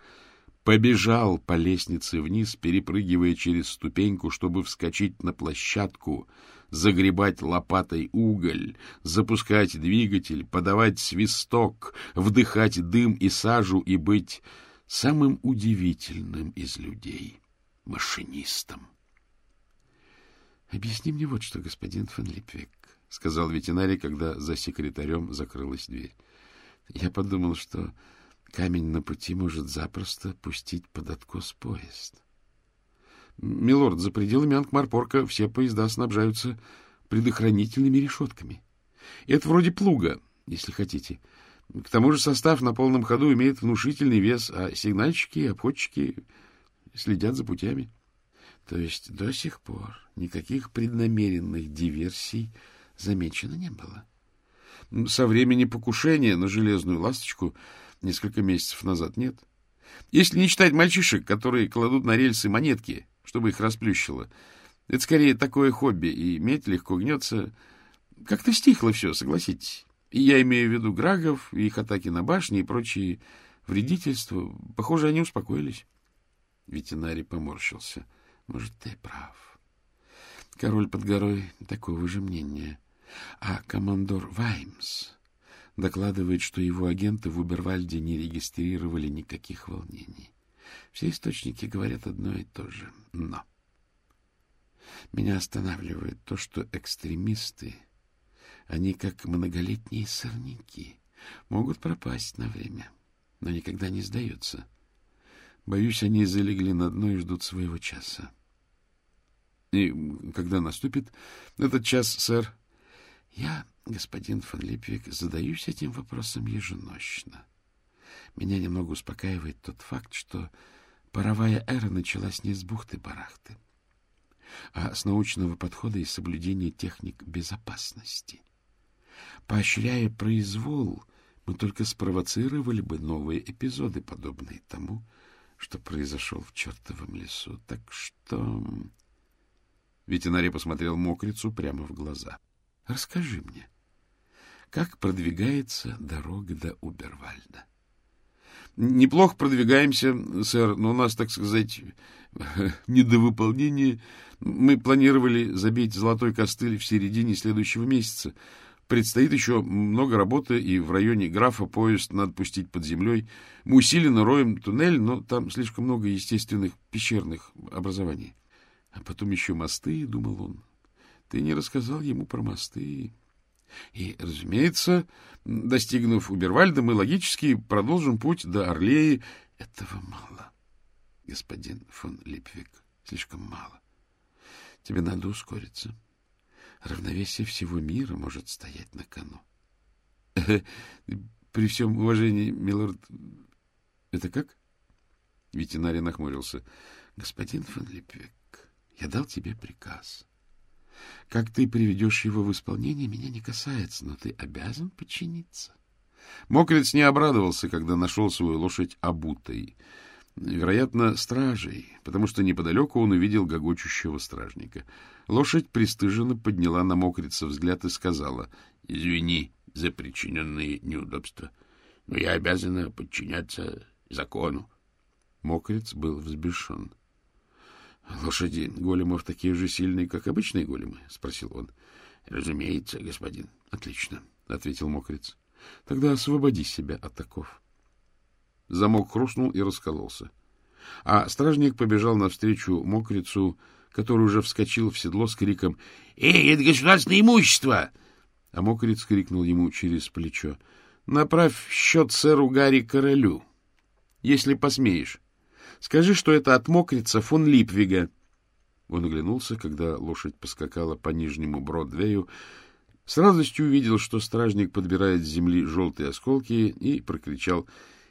S2: побежал по лестнице вниз, перепрыгивая через ступеньку, чтобы вскочить на площадку, загребать лопатой уголь, запускать двигатель, подавать свисток, вдыхать дым и сажу и быть самым удивительным из людей — машинистом. Объясни мне вот что, господин фон Липвек, — сказал ветеринарий, когда за секретарем закрылась дверь. Я подумал, что камень на пути может запросто пустить под откос поезд. — Милорд, за пределами Ангмарпорка все поезда снабжаются предохранительными решетками. Это вроде плуга, если хотите. К тому же состав на полном ходу имеет внушительный вес, а сигнальщики и обходчики следят за путями. То есть до сих пор никаких преднамеренных диверсий замечено не было. Со времени покушения на железную ласточку несколько месяцев назад нет. Если не считать мальчишек, которые кладут на рельсы монетки, чтобы их расплющило, это скорее такое хобби, и медь легко гнется. Как-то стихло все, согласитесь. И я имею в виду Грагов, их атаки на башни и прочие вредительства. Похоже, они успокоились. Ветеринарий поморщился. Может, ты прав. Король под горой такого же мнения. А командор Ваймс докладывает, что его агенты в Убервальде не регистрировали никаких волнений. Все источники говорят одно и то же. Но меня останавливает то, что экстремисты, они как многолетние сорняки, могут пропасть на время, но никогда не сдаются. Боюсь, они залегли на дно и ждут своего часа. И когда наступит этот час, сэр, я, господин фон Липвик, задаюсь этим вопросом еженочно. Меня немного успокаивает тот факт, что паровая эра началась не с бухты-барахты, а с научного подхода и соблюдения техник безопасности. Поощряя произвол, мы только спровоцировали бы новые эпизоды, подобные тому, что произошел в чертовом лесу. Так что... Ветеринарий посмотрел мокрицу прямо в глаза. — Расскажи мне, как продвигается дорога до Убервальда? — Неплохо продвигаемся, сэр, но у нас, так сказать, недовыполнение. Мы планировали забить золотой костыль в середине следующего месяца. Предстоит еще много работы, и в районе графа поезд надо пустить под землей. Мы усиленно роем туннель, но там слишком много естественных пещерных образований. А потом еще мосты, — думал он. Ты не рассказал ему про мосты. И, разумеется, достигнув Убервальда, мы логически продолжим путь до Орлеи. Этого мало, господин фон Липвик, слишком мало. Тебе надо ускориться. Равновесие всего мира может стоять на кону. При всем уважении, милорд... Это как? Ветеринарий нахмурился. Господин фон Липвик, я дал тебе приказ. Как ты приведешь его в исполнение, меня не касается, но ты обязан подчиниться. Мокрец не обрадовался, когда нашел свою лошадь обутой. Вероятно, стражей, потому что неподалеку он увидел гогочущего стражника. Лошадь пристыженно подняла на мокрица взгляд и сказала, — Извини за причиненные неудобства, но я обязана подчиняться закону. Мокрец был взбешен. — Лошади големов такие же сильные, как обычные големы? — спросил он. — Разумеется, господин. — Отлично, — ответил мокрец. — Тогда освободи себя от таков. Замок хрустнул и раскололся. А стражник побежал навстречу мокрицу, который уже вскочил в седло с криком «Эй, это государственное имущество!» А мокриц крикнул ему через плечо «Направь счет сэру Гарри Королю, если посмеешь. Скажи, что это от мокрица фон Липвига». Он оглянулся, когда лошадь поскакала по нижнему Бродвею, с радостью увидел, что стражник подбирает с земли желтые осколки и прокричал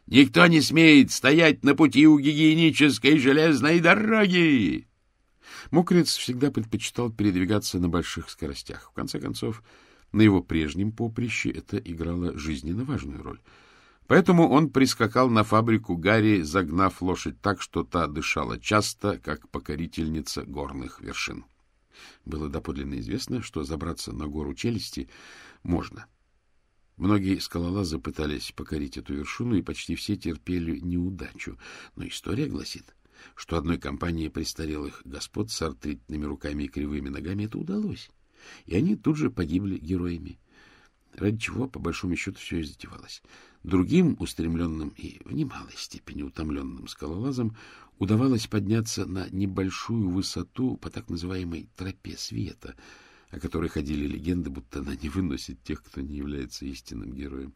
S2: Никто не смеет стоять на пути у гигиенической железной дороги. Мокрец всегда предпочитал передвигаться на больших скоростях. В конце концов, на его прежнем поприще это играло жизненно важную роль. Поэтому он прискакал на фабрику Гарри, загнав лошадь так, что та дышала часто, как покорительница горных вершин. Было доподлинно известно, что забраться на гору челюсти можно — Многие скалолазы пытались покорить эту вершину, и почти все терпели неудачу. Но история гласит, что одной компании престарелых господ с артритными руками и кривыми ногами это удалось, и они тут же погибли героями. Ради чего, по большому счету, все и затевалось. Другим, устремленным и в немалой степени утомленным скалолазам, удавалось подняться на небольшую высоту по так называемой «тропе света», о которой ходили легенды, будто она не выносит тех, кто не является истинным героем.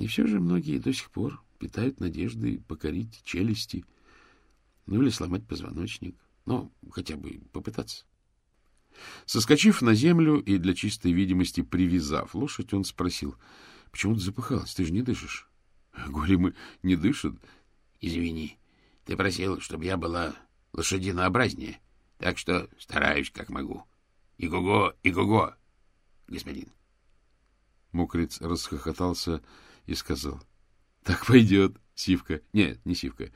S2: И все же многие до сих пор питают надежды покорить челюсти, ну или сломать позвоночник, ну, хотя бы попытаться.
S1: Соскочив на землю и для чистой видимости привязав лошадь, он спросил, — Почему ты запыхалась? Ты же не дышишь. — Големы не дышат.
S3: — Извини, ты просил, чтобы я была лошадинообразнее, так что стараюсь, как могу. И-го-го, и-го-го, господин.
S1: Мокрец расхохотался и сказал. — Так пойдет, Сивка. Нет, не Сивка.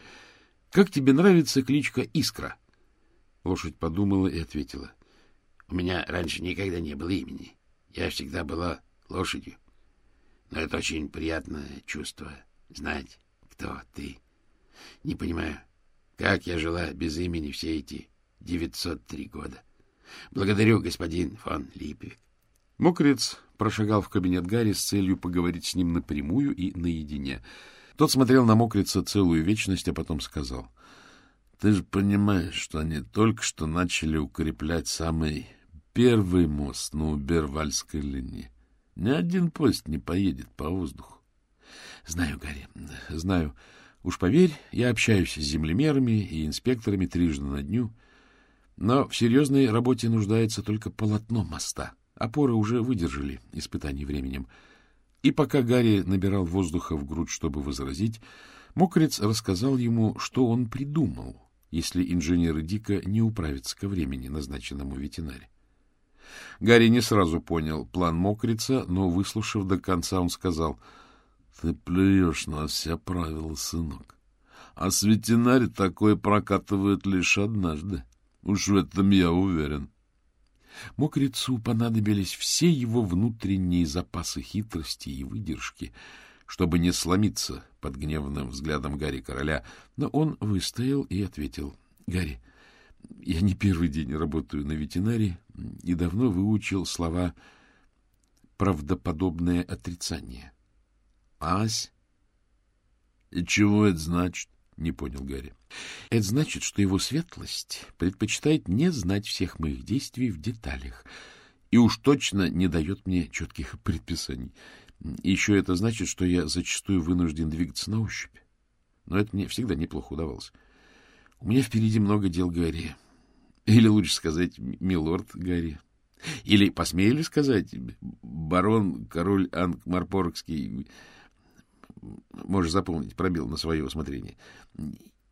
S1: Как тебе нравится кличка Искра? Лошадь подумала и ответила.
S3: — У меня раньше никогда не было имени. Я всегда была лошадью. Но это очень приятное чувство — знать, кто ты. Не понимаю, как я жила без имени все эти 903 года. Благодарю, господин фон Липвик.
S1: Мокрец прошагал в кабинет Гарри с целью поговорить с ним напрямую и наедине. Тот смотрел на Мокрица целую вечность, а потом сказал. — Ты же понимаешь, что они только что начали укреплять самый первый мост на Убервальской линии. Ни один поезд не поедет по воздуху. — Знаю, Гарри, знаю. Уж поверь, я общаюсь с землемерами и инспекторами трижды на дню, но в серьезной работе нуждается только полотно моста. Опоры уже выдержали испытаний временем. И пока Гарри набирал воздуха в грудь, чтобы возразить, Мокрец рассказал ему, что он придумал, если инженеры Дика не управятся ко времени, назначенному ветеринаре. Гарри не сразу понял план Мокрица, но, выслушав до конца, он сказал, — Ты плюешь на все правила, сынок. А с ветеринарий такое прокатывают лишь однажды. Уж в этом я уверен. Мокрицу понадобились все его внутренние запасы хитрости и выдержки, чтобы не сломиться под гневным взглядом Гарри Короля, но он выстоял и ответил. — Гарри, я не первый день работаю на ветеринарии и давно выучил слова «правдоподобное отрицание». — Ась? — И чего это значит? — не понял Гарри. — Это значит, что его светлость предпочитает не знать всех моих действий в деталях и уж точно не дает мне четких предписаний. Еще это значит, что я зачастую вынужден двигаться на ощупь. Но это мне всегда неплохо удавалось. У меня впереди много дел, Гарри. Или лучше сказать, милорд Гарри. Или, посмели сказать, барон, король Анг-Марпоргский. Можешь запомнить, пробил на свое усмотрение.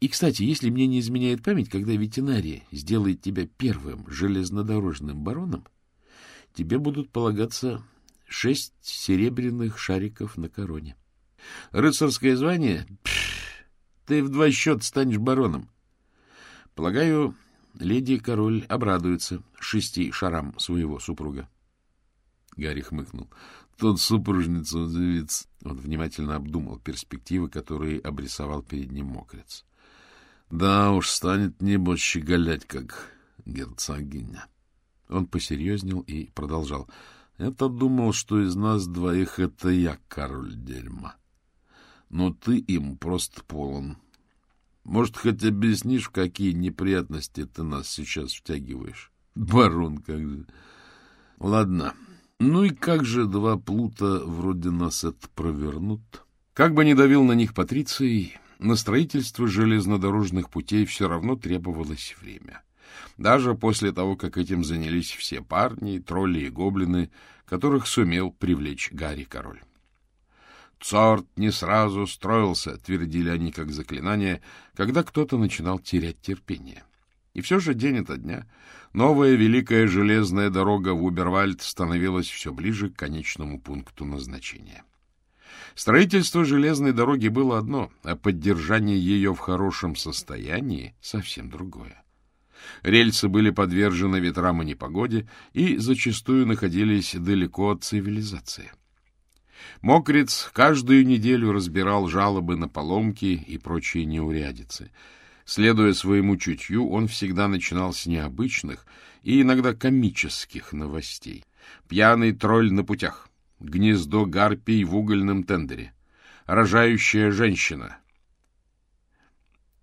S1: И, кстати, если мне не изменяет память, когда ветеринария сделает тебя первым железнодорожным бароном, тебе будут полагаться шесть серебряных шариков на короне. Рыцарское звание? Пфф, ты в два счета станешь бароном. Полагаю, леди-король обрадуется шести шарам своего супруга. Гарри хмыкнул. Тот супружница удивится. Он внимательно обдумал перспективы, которые обрисовал перед ним мокрец. Да уж, станет небо щеголять, как герцогиня. Он посерьезнел и продолжал. Я-то думал, что из нас двоих это я король дерьма. Но ты им просто полон. Может, хоть объяснишь, в какие неприятности ты нас сейчас втягиваешь? Барон, как же. Ладно. Ну и как же два плута вроде нас это провернут? Как бы ни давил на них Патриций, на строительство железнодорожных путей все равно требовалось время. Даже после того, как этим занялись все парни, тролли и гоблины, которых сумел привлечь Гарри Король. Цорт не сразу строился, твердили они как заклинание, когда кто-то начинал терять терпение. И все же день ото дня новая великая железная дорога в Убервальд становилась все ближе к конечному пункту назначения. Строительство железной дороги было одно, а поддержание ее в хорошем состоянии — совсем другое. Рельсы были подвержены ветрам и непогоде и зачастую находились далеко от цивилизации. Мокриц каждую неделю разбирал жалобы на поломки и прочие неурядицы. Следуя своему чутью, он всегда начинал с необычных и иногда комических новостей. Пьяный тролль на путях, гнездо гарпий в угольном тендере, рожающая женщина.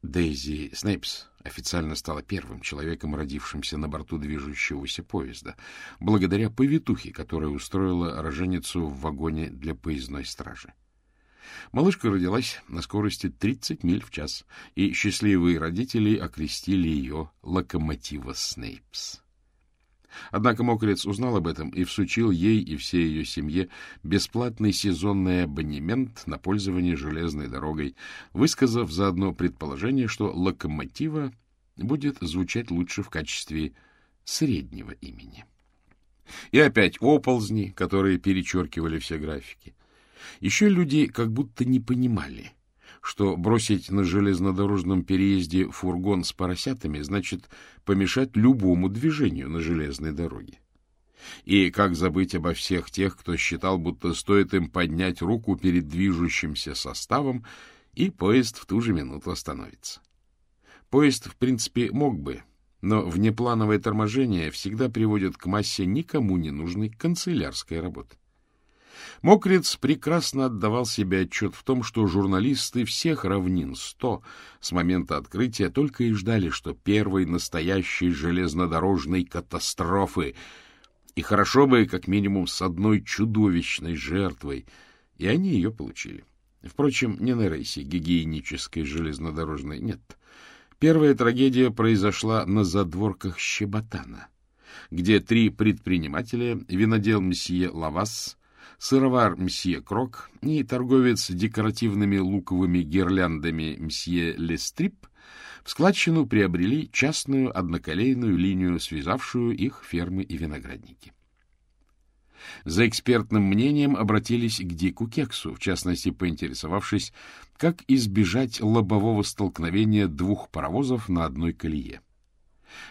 S1: Дейзи Снейпс официально стала первым человеком, родившимся на борту движущегося поезда, благодаря повитухе, которая устроила роженицу в вагоне для поездной стражи. Малышка родилась на скорости 30 миль в час, и счастливые родители окрестили ее «Локомотива Снейпс». Однако Мокриц узнал об этом и всучил ей и всей ее семье бесплатный сезонный абонемент на пользование железной дорогой, высказав заодно предположение, что локомотива будет звучать лучше в качестве среднего имени. И опять оползни, которые перечеркивали все графики. Еще люди как будто не понимали, что бросить на железнодорожном переезде фургон с поросятами значит помешать любому движению на железной дороге. И как забыть обо всех тех, кто считал, будто стоит им поднять руку перед движущимся составом, и поезд в ту же минуту остановится. Поезд, в принципе, мог бы, но внеплановое торможение всегда приводит к массе никому не нужной канцелярской работы. Мокриц прекрасно отдавал себе отчет в том, что журналисты всех равнин сто с момента открытия только и ждали, что первой настоящей железнодорожной катастрофы, и хорошо бы как минимум с одной чудовищной жертвой, и они ее получили. Впрочем, не на рейсе гигиенической железнодорожной, нет. Первая трагедия произошла на задворках Щеботана, где три предпринимателя, винодел мсье Лавас, сыровар мсье Крок и торговец декоративными луковыми гирляндами мсье Лестрип в складчину приобрели частную одноколейную линию, связавшую их фермы и виноградники. За экспертным мнением обратились к Дику Кексу, в частности, поинтересовавшись, как избежать лобового столкновения двух паровозов на одной колее.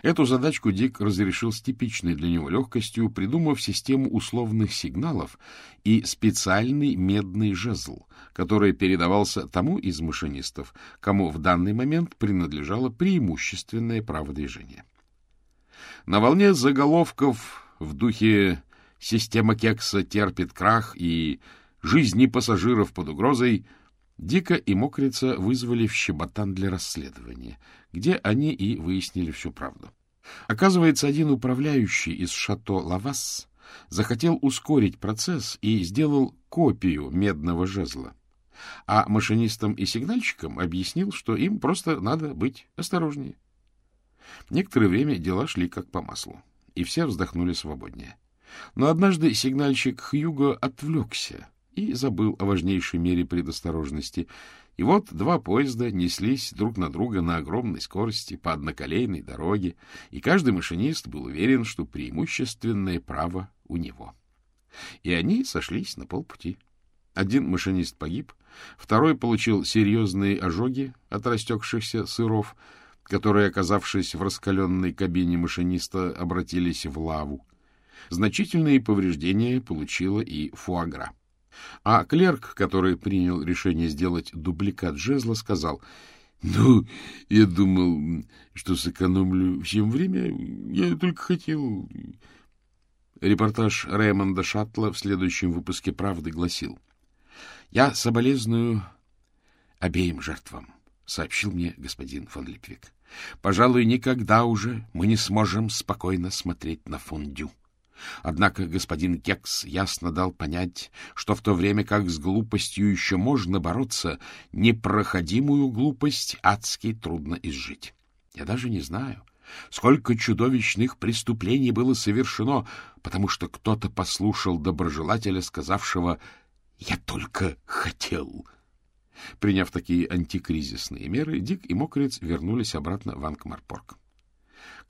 S1: Эту задачку Дик разрешил с типичной для него легкостью, придумав систему условных сигналов и специальный медный жезл, который передавался тому из машинистов, кому в данный момент принадлежало преимущественное право движения. На волне заголовков в духе «Система кекса терпит крах» и «Жизни пассажиров под угрозой» Дика и Мокрица вызвали в Щеботан для расследования, где они и выяснили всю правду. Оказывается, один управляющий из шато Лавас захотел ускорить процесс и сделал копию медного жезла. А машинистам и сигнальщикам объяснил, что им просто надо быть осторожнее. Некоторое время дела шли как по маслу, и все вздохнули свободнее. Но однажды сигнальщик Хьюго отвлекся и забыл о важнейшей мере предосторожности. И вот два поезда неслись друг на друга на огромной скорости по одноколейной дороге, и каждый машинист был уверен, что преимущественное право у него. И они сошлись на полпути. Один машинист погиб, второй получил серьезные ожоги от растекшихся сыров, которые, оказавшись в раскаленной кабине машиниста, обратились в лаву. Значительные повреждения получила и фуагра. А клерк, который принял решение сделать дубликат жезла, сказал, «Ну, я думал, что сэкономлю всем время. Я только хотел...» Репортаж Рэймонда Шаттла в следующем выпуске «Правды» гласил, «Я соболезную обеим жертвам», — сообщил мне господин фон Липвик. «Пожалуй, никогда уже мы не сможем спокойно смотреть на фондю». Однако господин Кекс ясно дал понять, что в то время как с глупостью еще можно бороться, непроходимую глупость адски трудно изжить. Я даже не знаю, сколько чудовищных преступлений было совершено, потому что кто-то послушал доброжелателя, сказавшего «Я только хотел». Приняв такие антикризисные меры, Дик и Мокрец вернулись обратно в Анкмарпорг.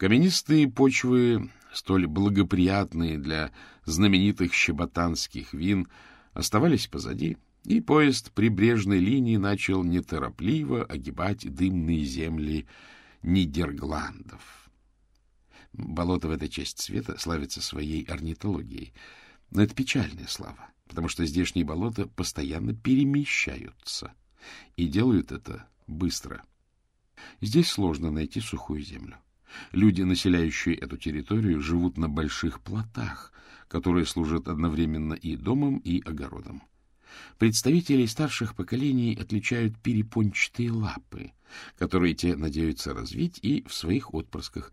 S1: Каменистые почвы столь благоприятные для знаменитых щеботанских вин, оставались позади, и поезд прибрежной линии начал неторопливо огибать дымные земли Нидергландов. Болото в этой части света славится своей орнитологией, но это печальная слава, потому что здешние болота постоянно перемещаются, и делают это быстро. Здесь сложно найти сухую землю. Люди, населяющие эту территорию, живут на больших плотах, которые служат одновременно и домом, и огородом. Представителей старших поколений отличают перепончатые лапы, которые те надеются развить и в своих отпрысках,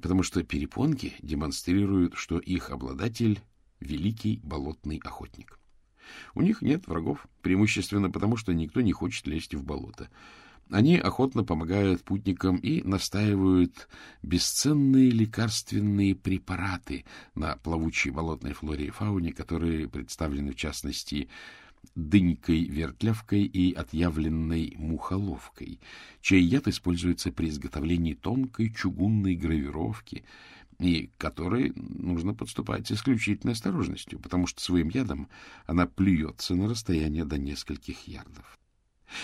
S1: потому что перепонки демонстрируют, что их обладатель — великий болотный охотник. У них нет врагов, преимущественно потому, что никто не хочет лезть в болото. Они охотно помогают путникам и настаивают бесценные лекарственные препараты на плавучей болотной флоре и фауне, которые представлены, в частности, дынькой-вертлявкой и отъявленной мухоловкой, чей яд используется при изготовлении тонкой чугунной гравировки и которой нужно подступать с исключительной осторожностью, потому что своим ядом она плюется на расстояние до нескольких ярдов.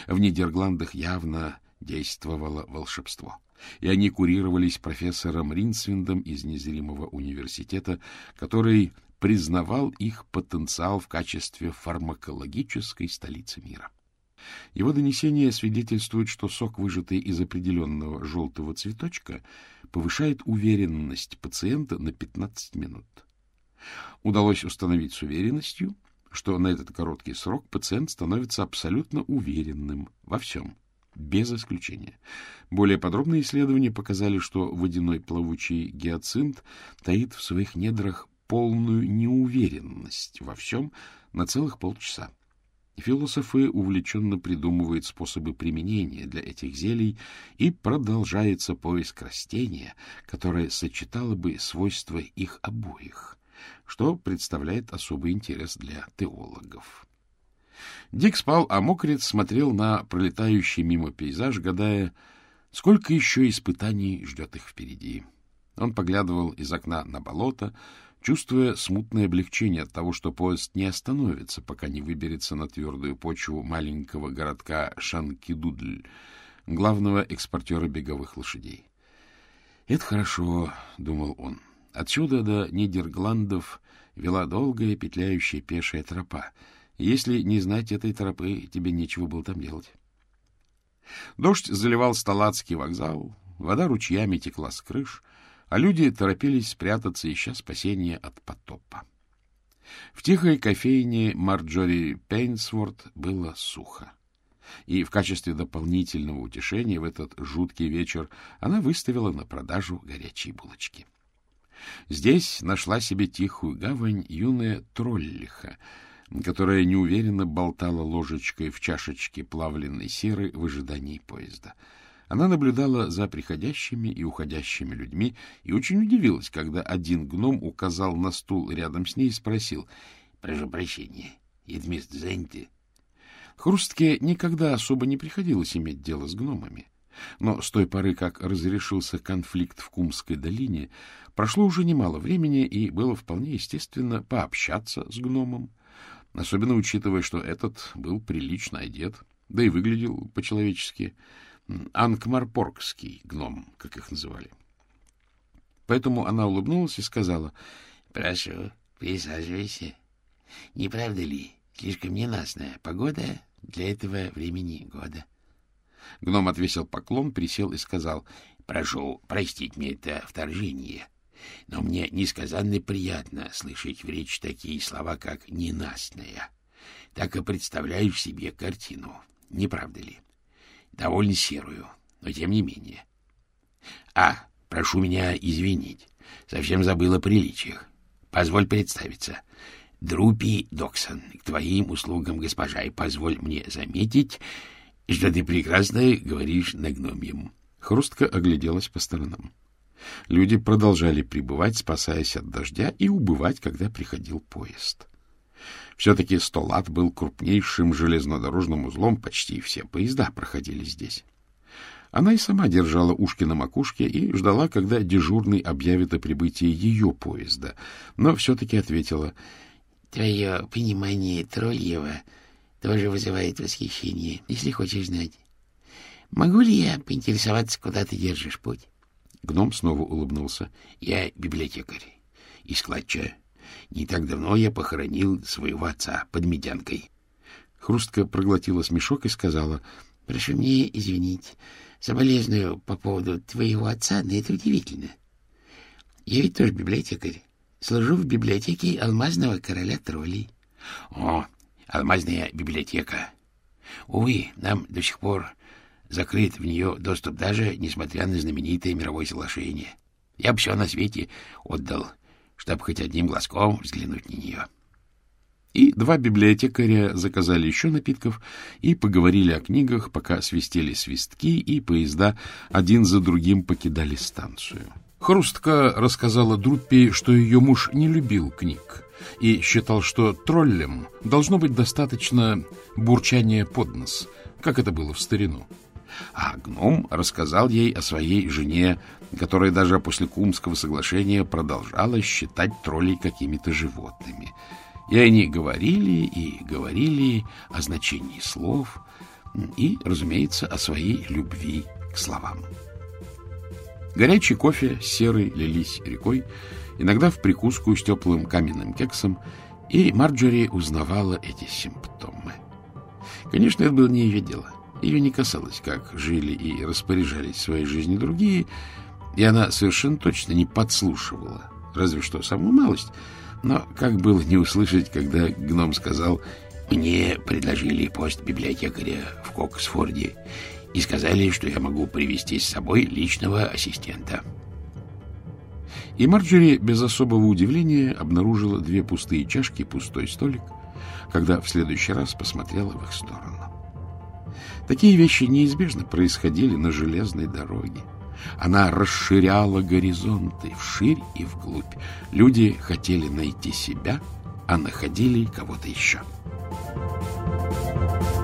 S1: В Нидерландах явно действовало волшебство, и они курировались профессором Ринсвиндом из незримого университета, который признавал их потенциал в качестве фармакологической столицы мира. Его донесение свидетельствует, что сок, выжатый из определенного желтого цветочка, повышает уверенность пациента на 15 минут. Удалось установить с уверенностью, что на этот короткий срок пациент становится абсолютно уверенным во всем, без исключения. Более подробные исследования показали, что водяной плавучий гиацинт таит в своих недрах полную неуверенность во всем на целых полчаса. Философы увлеченно придумывают способы применения для этих зелий, и продолжается поиск растения, которое сочетало бы свойства их обоих, что представляет особый интерес для теологов. Дик спал, а мокрец смотрел на пролетающий мимо пейзаж, гадая, сколько еще испытаний ждет их впереди. Он поглядывал из окна на болото, чувствуя смутное облегчение от того, что поезд не остановится, пока не выберется на твердую почву маленького городка Шанкидудль, главного экспортера беговых лошадей. «Это хорошо», — думал он. «Отсюда до Нидерландов вела долгая петляющая пешая тропа. Если не знать этой тропы, тебе нечего было там делать». Дождь заливал Сталацкий вокзал, вода ручьями текла с крыш — а люди торопились спрятаться, ища спасения от потопа. В тихой кофейне Марджори Пейнсворт было сухо. И в качестве дополнительного утешения в этот жуткий вечер она выставила на продажу горячие булочки. Здесь нашла себе тихую гавань юная троллиха, которая неуверенно болтала ложечкой в чашечке плавленной серы в ожидании поезда — она наблюдала за приходящими и уходящими людьми и очень удивилась, когда один гном указал на стул рядом с ней и спросил, «Прошу прощения, это место занято?» Хрустке никогда особо не приходилось иметь дело с гномами. Но с той поры, как разрешился конфликт в Кумской долине, прошло уже немало времени, и было вполне естественно пообщаться с гномом, особенно учитывая, что этот был прилично одет, да и выглядел по-человечески — Анкмарпоргский гном, как их называли. Поэтому она улыбнулась и сказала, — Прошу, присаживайся. Не правда ли, слишком ненастная погода для этого времени года? Гном отвесил поклон, присел и сказал, — Прошу простить мне это вторжение, но мне несказанно приятно слышать в речь такие слова, как «ненастная». Так и представляешь себе картину, не правда ли? довольно серую, но тем не менее. А, прошу меня извинить, совсем забыл о приличиях. Позволь представиться. Друпи Доксон, к твоим услугам, госпожа, и позволь мне заметить, что ты прекрасно говоришь на гномьем. Хрустка огляделась по сторонам. Люди продолжали пребывать, спасаясь от дождя, и убывать, когда приходил поезд. Все-таки Столат был крупнейшим железнодорожным узлом, почти все поезда проходили здесь. Она и сама держала ушки на макушке и ждала, когда дежурный объявит о прибытии ее поезда, но все-таки ответила, — Твое понимание Трольева тоже вызывает восхищение, если хочешь знать. Могу ли я поинтересоваться, куда ты держишь путь? Гном снова улыбнулся. — Я библиотекарь и складча. Не так давно я похоронил своего отца под медянкой. Хрустка проглотила смешок и сказала, — Прошу мне извинить, соболезную по поводу твоего отца, но это удивительно. Я ведь тоже библиотекарь. Служу в библиотеке алмазного короля троллей. О, алмазная библиотека. Увы, нам до сих пор закрыт в нее доступ даже, несмотря на знаменитое мировое соглашение. Я бы все на свете отдал, чтобы хоть одним глазком взглянуть на нее. И два библиотекаря заказали еще напитков и поговорили о книгах, пока свистели свистки, и поезда один за другим покидали станцию. Хрустка рассказала Друппи, что ее муж не любил книг и считал, что троллям должно быть достаточно бурчания под нос, как это было в старину. А гном рассказал ей о своей жене, которая даже после Кумского соглашения продолжала считать троллей какими-то животными — и они говорили и говорили о значении слов и, разумеется, о своей любви к словам. Горячий кофе с серой лились рекой, иногда в прикуску с теплым каменным кексом, и Марджори узнавала эти симптомы. Конечно, это было не ее дело. Ее не касалось, как жили и распоряжались своей жизнью другие, и она совершенно точно не подслушивала, разве что самую малость — но как было не услышать, когда гном сказал, «Мне предложили пост библиотекаря в Коксфорде и сказали, что я могу привести с собой личного ассистента». И Марджери без особого удивления обнаружила две пустые чашки и пустой столик, когда в следующий раз посмотрела в их сторону. Такие вещи неизбежно происходили на железной дороге. Она расширяла горизонты вширь и вглубь. Люди хотели найти себя, а находили кого-то еще. —